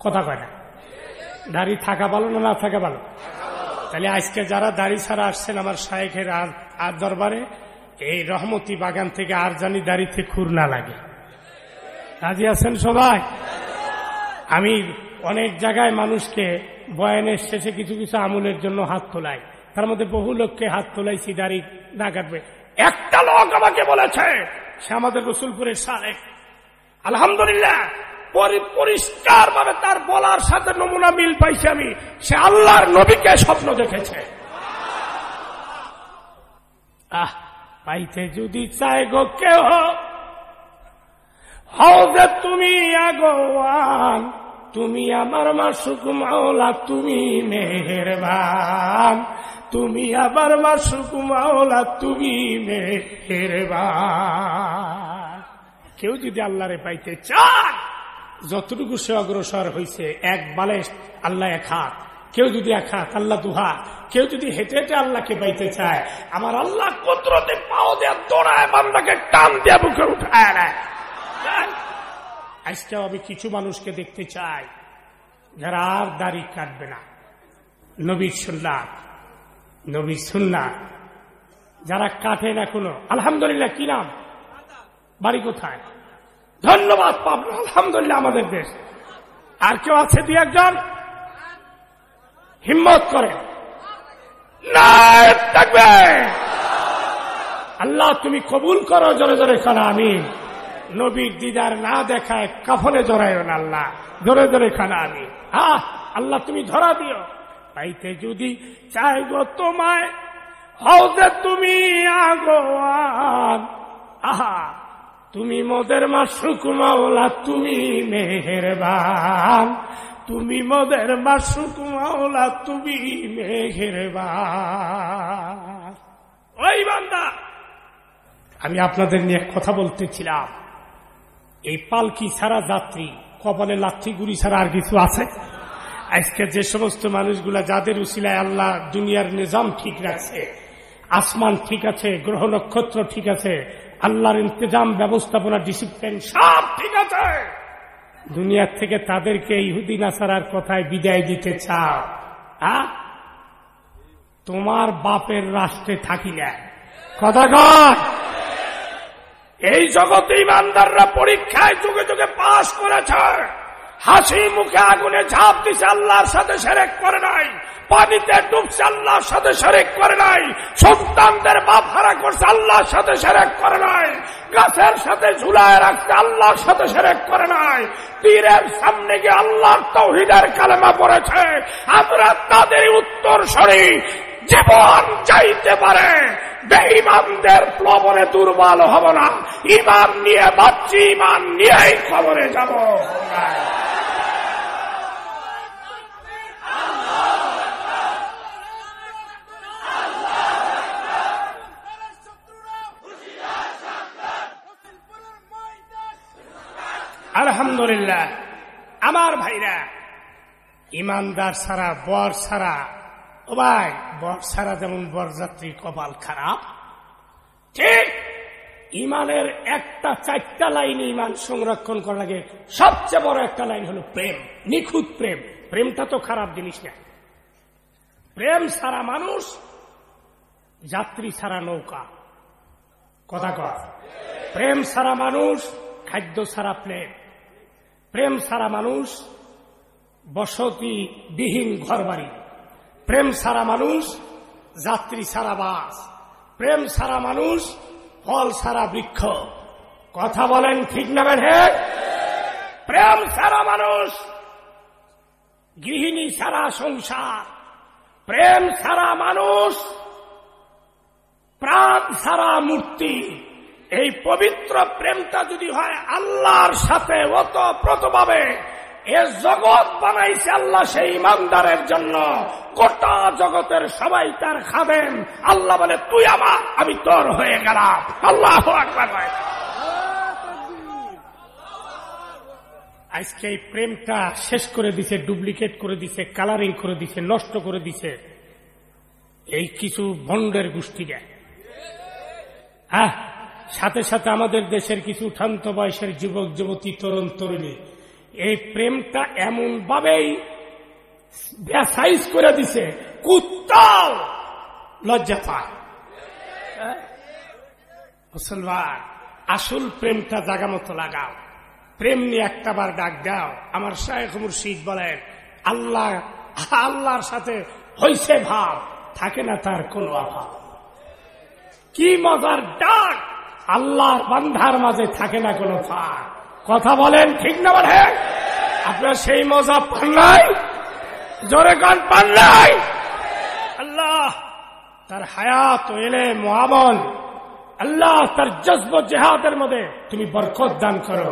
কথা কয় না। দাড়ি থাকা ভালো না না থাকা ভালো? তাহলে আজকে যারা দাড়ি ছাড়া আসছেন আমার শায়েখের আর দরবারে, এই রহমতি বাগান থেকে আর জানি দাড়িতে খুর না লাগে। রাজি আছেন সবাই? আমি অনেক জায়গায় মানুষকে বয়ানের শেষে কিছু কিছু আমলের জন্য হাত তোলাই। তার মধ্যে বহু লোককে হাত তোলাইছি, দাড়ি না কাটবে। একটা লোক আমাকে বলেছে, সে আমাদের রসুলপুরের সালে আলহামদুলিল্লাহ। পরিষ্কার ভাবে তার বলার সাথে নমুনা মিল পাইছি আমি। সে আল্লাহর নবীকে স্বপ্ন দেখেছে। আহ, পাইতে যদি চাই গো কেহ, হও যে তুমি আগোয়ান, তুমি আমার মাসুক মাওলা, তুমি মেহেরবান। তুমি আবার মাসুক মাওলা, তুমি মেহেরবান। কেউ যদি আল্লাহরে পাইতে চায় যতটুকু সে অগ্রসর হয়েছে এক বালে আল্লাহ এক হাত। কেউ যদি এক হাত, আল্লাহ দুহা কেউ যদি হেঁটে হেঁটে আল্লাহকে পাইতে চায়, আমার আল্লাহ কতরতে পাও দেয়া দৌড়ায় বান্দাকে টান দেয়া বুকে উঠায় নেয়। আজকেও আমি কিছু মানুষকে দেখতে চাই, যারা আর দাড়ি কাটবে না। নবী সুন্নাত নবী সুন্নাত। যারা কাটে না কোনো। আলহামদুলিল্লাহ, কি নাম? বাড়ি কোথায়? ধন্যবাদ, পাবনা। আলহামদুলিল্লাহ, আমাদের দেশ। আর কেউ আছে দু একজন? হিম্মত করে। থাকবে। আল্লাহ, তুমি কবুল করো জোরে জোরে খানা আমি নবীর দিদার না দেখায় কাফনে জড়ায় না আল্লাহ। জোরে জোরে খানা আমি হ্যাঁ আল্লাহ, তুমি ধরা দিও। পাইতে যদি চাই গো তোমায়, হও তুমি আগোয়ান। আহা। তুমি মদের মাসুক মাওলা, তুমি মেহেরবান। তুমি মদের মাসুক মাওলা, তুমি মেহেরবান। ওই আমি আপনাদের নিয়ে কথা বলতেছিলাম। এই পালকি ছাড়া যাত্রী, কপালে লাথি গুড়ি ছাড়া আর কিছু আছে? আজকে যে সমস্ত মানুষগুলা যাদের উচিলায় আল্লাহ দুনিয়ার নিজাম ঠিক রাখছে, আসমান ঠিক আছে, গ্রহ নক্ষত্র ঠিক আছে আল্লাহর ইন্তজাম ব্যবস্থাপনা ডিসিপ্লিন সব ঠিক আছে। দুনিয়ার থেকে তাদেরকে ইহুদি, নাসারার কথায় বিদায় দিতে চাও হ্যাঁ তোমার বাপের রাষ্ট্রে থাকিলে কথা কর এই জগতে ইমানদাররা পরীক্ষায় যুগে যুগে পাশ করেছে। হাসি মুখে আগুনে ঝাঁপ দিছে আল্লাহর সাথে সেরেক করে নাই। পানিতে ডুবছে আল্লাহর সাথে সেরেক করে নাই। সন্তানদের বাপ হারা করছে আল্লাহর সাথে সেরেক করে নাই। গাছের সাথে ঝুলায় রাখছে আল্লাহর সাথে সেরেক করে নাই। তীরের সামনে গিয়ে আল্লাহর তৌহিদের কালেমা পড়েছে। আমরা তাদের উত্তর সরি জীবন চাইতে পারে। বেঈমানদের প্লবনে দুর্বল হব না। ইমান নিয়ে বাচ্চি ইমান নিয়েই খবরে যাব। আলহামদুলিল্লাহ। আমার ভাইরা ইমানদার সারা বর ছাড়া ও ভাই সারা যেমন বরযাত্রী কপাল খারাপ। ঠিক ইমানের একটা চারটা লাইনে ইমান সংরক্ষণ করা লাগে সবচেয়ে বড় একটা লাইন হলো প্রেম, নিখুঁত প্রেম। প্রেমটা তো খারাপ জিনিস না। প্রেম সারা মানুষ, যাত্রী ছাড়া নৌকা। কথা কর প্রেম সারা মানুষ, খাদ্য ছাড়া প্লেন প্রেম সারা মানুষ, বসতি বিহীন ঘর বাড়ি প্রেম সারা মানুষ, যাত্রী ছাড়া বাস। প্রেম সারা মানুষ, ফল সারা বৃক্ষ। কথা বলেন ঠিক না হে প্রেম সারা মানুষ, গৃহিণী সারা সংসার। প্রেম সারা মানুষ, প্রাণ সারা মূর্তি। এই পবিত্র প্রেমটা যদি হয় আল্লাহর সাথে অতপ্রতভাবে এ জগৎ বানাইছে আল্লাহ সেই ইমানদারের জন্য। গোটা জগতের সবাই তার খাবেন আল্লাহ বলে, তুই আমার, আমি তোর হয়ে গেলাম। আল্লাহ আজকে এই প্রেমটা শেষ করে দিছে, ডুপ্লিকেট করে দিছে, কালারিং করে দিছে, নষ্ট করে দিছে। এই কিছু বন্ডের গোষ্ঠীরা হ্যাঁ সাথে সাথে আমাদের দেশের কিছু উঠান্ত বয়সের যুবক, যুবতী, তরুণ, তরুণী এই প্রেমটা এমন ভাবেই সাইজ করে দিছে, কুত্তাও লজ্জা পায়। হ্যাঁ? মুসলমান, আসল প্রেমটা জাগা মতো লাগাও। প্রেম নিয়ে একটা বার ডাক দাও। আমার শাহেখ মুর্শিদ বলেন, আল্লাহ, আল্লাহর সাথে হইছে ভাব, থাকে না তার কোনো অভাব। কি মজার ডাক! আল্লাহর বান্ধার মাঝে থাকে না কোনো ফাঁক। কথা বলেন, ঠিক না বলে? আপনার সেই মজা পান নাই? জোরে গান পান নাই? আল্লাহ, তার হায়াত এলে মহাবল আল্লাহ তার জজ্ব জেহাদের মধ্যে তুমি বরকত দান করো।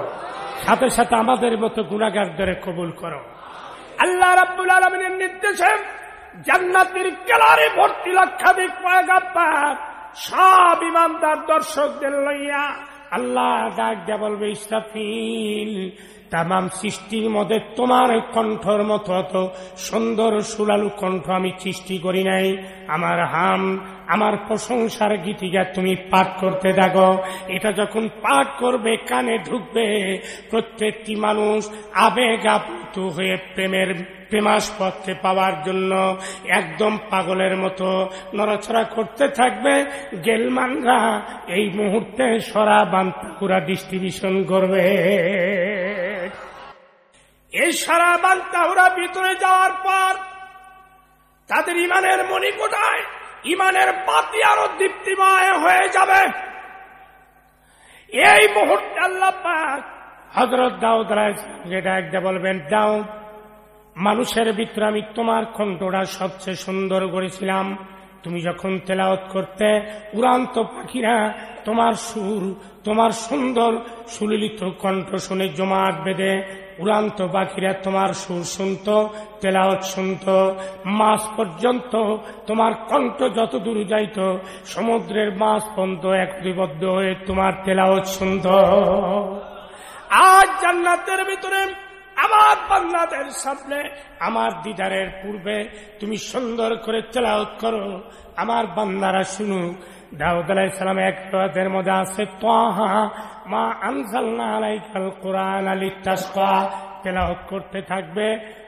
সাথে সাথে আমাদের মতো গুণাগারদের কবুল করো। আল্লাহ রাব্বুল আলমিনের নির্দেশে জান্নাতের কেলারে ভর্তি লক্ষাধিক পয়গাপ্পার সব ইমানদার দর্শকদের লইয়া আল্লাহ ডাক বলবে, ইসরাফিল, তামাম সৃষ্টির মধ্যে তোমার কণ্ঠর মতো অত সুন্দর সুলালু কণ্ঠ আমি সৃষ্টি করি নাই। আমার হাম, আমার প্রশংসার গীতিকা তুমি পাঠ করতে দেখো এটা যখন পাঠ করবে, কানে ঢুকবে, প্রত্যেকটি মানুষ আবেগ আপ্লুত হয়ে প্রেমের, প্রেমাস্পদকে পাওয়ার জন্য একদম পাগলের মতো নড়াচড়া করতে থাকবে। গেলমানরা এই মুহূর্তে সরা বান্তাকুরা ডিস্ট্রিবিউশন করবে। এই সারা বান্তাহুরা ভিতরে যাওয়ার পর তাদের ইমানের মণিকোটায় ইমানের বাতি আরও দীপ্তিময় হয়ে যাবে। এই মুহূর্তে আল্লাহ হজরত দাউদ যেটা একটা বলবেন, দাও, মানুষের ভিতরে আমি তোমার কণ্ঠটা সবচেয়ে সুন্দর করেছিলাম। তুমি যখন তেলাওত করতে, উড়ান্ত পাখিরা তোমার সুর, তোমার সুন্দর সুলিলিত কণ্ঠ শুনে জমাট বেঁধে উড়ান্ত পাখিরা তোমার সুর শুনত তেলাওত শুনত। মাছ পর্যন্ত তোমার কণ্ঠ যত দূর যাইত, সমুদ্রের মাছ পর্যন্ত একত্রিবদ্ধ হয়ে তোমার তেলাওত শুনত। আজ জান্নাতের ভিতরে, আমার বান্নাদের সামনে, আমার দিদারের পূর্বে তুমি সুন্দর করে তেলাওত করো। আমার বান্দারা শুনুক, দাউদ আলাহ মধ্যে আছে তোহা মা আনসাল্লাহ আলাইকাল কোরআন আলী তাসকা তেলাওত করতে থাকবে।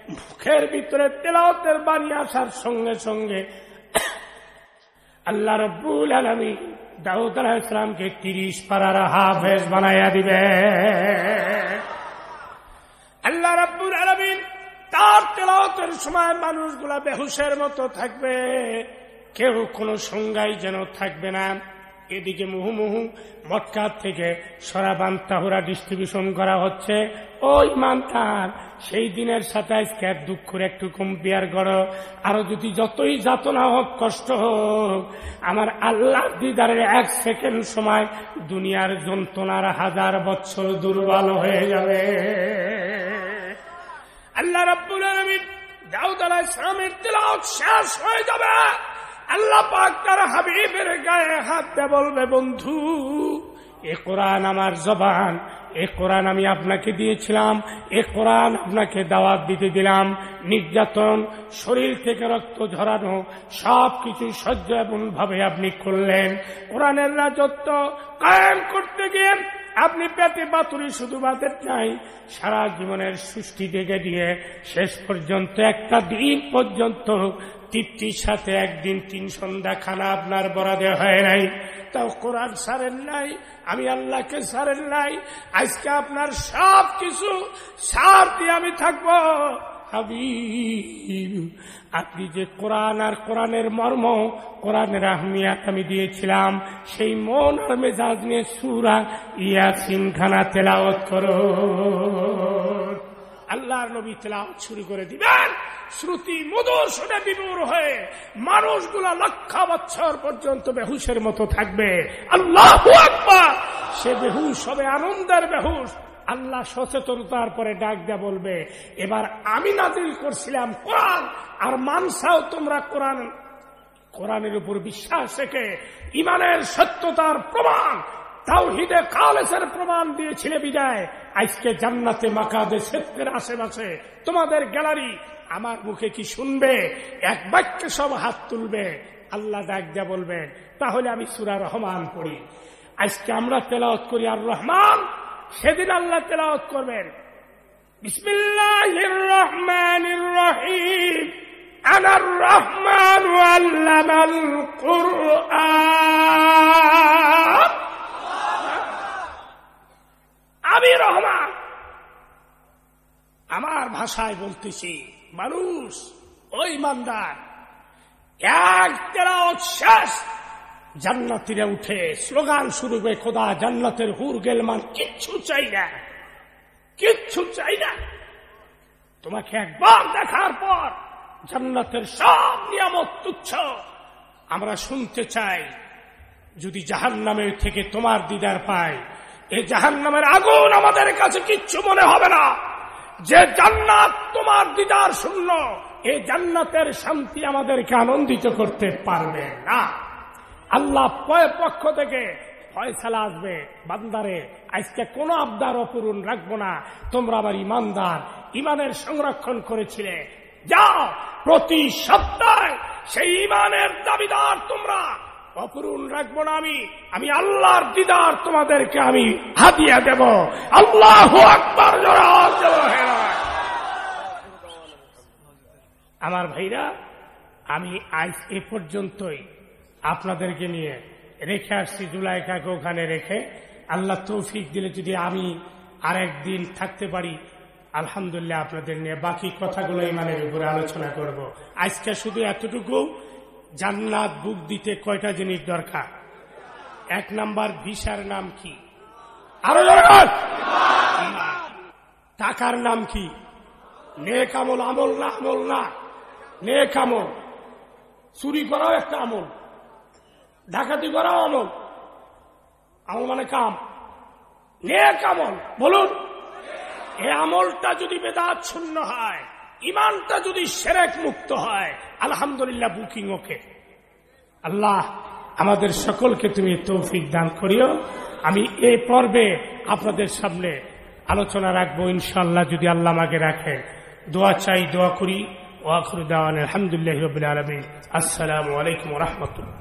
মুখের ভিতরে তেলাওতের বাড়ি আসার সঙ্গে সঙ্গে আল্লাহ রব্বুল আলমী দাউদ আলাহ ইসলামকে তিরিশ পাড়ার হাফেজ বানাইয়া দিবে। আল্লাহ রব্বুল আলমিন তার তেলাওতের সময় মানুষগুলা বেহুশের মতো থাকবে। কেউ কোনো সংজ্ঞাই যেন থাকবে না। এদিকে মুহুমুহু মটকার থেকে সরাবান তাহুরা ডিস্ট্রিবিউশন করা হচ্ছে। ওই মানতার সেই দিনের সাথে আজকে দুঃখের একটু কম্পেয়ার করো। আরও যদি যতই যাতনা হোক, কষ্ট হোক, আমার আল্লাহ দিদারের এক সেকেন্ড সময় দুনিয়ার যন্ত্রণার হাজার বছর দুর্বল হয়ে যাবে। আল্লাহ রাব্বুল আলামিন দাউদ আলাইহিস সালামের তেলাওয়াত শেষ হয়ে যাবে। আল্লাহ পাক তার হাবিবের গায়ে হাত দিয়ে বলবে, বন্ধু, এ কোরআন আমার জবান, এ কোরআন আমি আপনাকে দিয়েছিলাম, এ কোরআন আপনাকে দাওয়াত দিতে দিলাম। নির্যাতন, শরীর থেকে রক্ত ঝরানো সব কিছু সহ্য ভাবে আপনি করলেন। কোরআনের রাজত্ব কায়েম করতে গিয়ে আপনি পেটে বাতুরি শুধু বাতের চাই সারা জীবনের সৃষ্টি দেখে দিয়ে শেষ পর্যন্ত, একটা দিন পর্যন্ত তৃপ্তির সাথে একদিন তিন সন্ধ্যা খানা আপনার বরাদে হয় নাই। তাও কোরআন সারেন নাই, আমি আল্লাহকে সারেন নাই, আজকে আপনার সব কিছু সার দিয়ে আমি থাকব। আপনি যে কোরআন আর কোরআনের মর্ম, কোরআনের আহমিয়াত আমি দিয়েছিলাম, সেই মন আর মেজাজ নিয়ে সুরা ইয়াসিন খানা তেলাওত করো। আল্লাহর নবী তেলাওত শুরু করে দিবেন। শ্রুতি মধুর শুনে বিমূর হয়ে মানুষগুলা লক্ষ বছর পর্যন্ত বেহুশের মতো থাকবে। আল্লাহ সে বেহুশ হবে, আনন্দের বেহুশ। আল্লাহ সচেতনতার পরে ডাক দেয়া বলবে, এবার আমি নাদিল করছিলাম কোরআন, আর মানসাও তোমরা কোরআন, কোরআনের উপর বিশ্বাস রেখে ইমানের সত্যতার প্রমাণ তাওহিদে কালেসের প্রমাণ দিয়েছিলে বিদায়। আজকে জান্নাতে মাকাদে সেত্রের আশেপাশে। তোমাদের গ্যালারি, আমার মুখে কি শুনবে? এক বাক্যে সব হাত তুলবে। আল্লাহ ডাক বলবেন তাহলে আমি সুরা রহমান পড়ি। আজকে আমরা তেলাওত করি আর রহমান, সেদিন আল্লাহ তেলাওত করবেন। রহিম। রহমান কুরআন। আমি রহমান। আমার ভাষায় বলতেছি, মানুষ ওই মান্দার এক তেরাওত শেষ। জান্নাতিরা উঠে স্লোগান শুরু হবে খোদা জান্নাতের হুর গেলমান, কিচ্ছু চাই না, কিচ্ছু চাই না। তোমাকে একবার দেখার পর জান্নাতের সব নিয়ামত তুচ্ছ। আমরা শুনতে চাই, যদি জাহান নামের থেকে তোমার দিদার পাই এই জাহান নামের আগুন আমাদের কাছে কিচ্ছু মনে হবে না। যে জান্নাত তোমার দিদার শূন্য এই জান্নাতের শান্তি আমাদেরকে আনন্দিত করতে পারবে না। আল্লাহ পক্ষ থেকে ফয়সালা আসবে বান্দারে, আজকে কোনো আবদার অপূরণ রাখব না। তোমরা আবার ইমানদার, ইমানের সংরক্ষণ করেছিলে। যাও, প্রতি সপ্তাহে সেই ইমানের দাবিদার তোমরা অপূরণ রাখব না আমি। আমি আল্লাহর দিদার তোমাদেরকে আমি হাতিয়ে দেব। আল্লাহ আকবর আমার ভাইরা, আমি আজ এ পর্যন্তই আপনাদেরকে নিয়ে রেখে আসছি জুলাইকাকে ওখানে রেখে। আল্লাহ তৌফিক দিলে যদি আমি আরেকদিন থাকতে পারি, আলহামদুলিল্লাহ আপনাদের নিয়ে বাকি কথাগুলো ইমানের উপরে আলোচনা করব। আজকে শুধু এতটুকু। জান্নাত বুক দিতে কয়টা জিনিস দরকার? এক নাম্বার, ভিসার নাম কি? আরও দরকার টাকার নাম কি? নেক আমল আমল না আমল না। নেক আমল। চুরি করাও একটা আমল। ডাকাতি করাও আমল। আমল মানে কাম। নেক আমল। বলুন। এ আমলটা যদি বেদাত শূন্য হয় ইমানটা যদি সেরেক মুক্ত হয়, আলহামদুলিল্লাহ বুকিং ওকে। আল্লাহ আমাদের সকলকে তুমি তৌফিক দান করিও। আমি এই পর্বে আপনাদের সামনে আলোচনা রাখব ইনশাল্লাহ যদি আল্লাহ আমাকে রাখে। দোয়া চাই, দোয়া করি। ওয়াখরুদ্দান আলহামদুলিল্লাহ রবিল আলমী আসসালামু আলাইকুম রহমতুল্লাহ।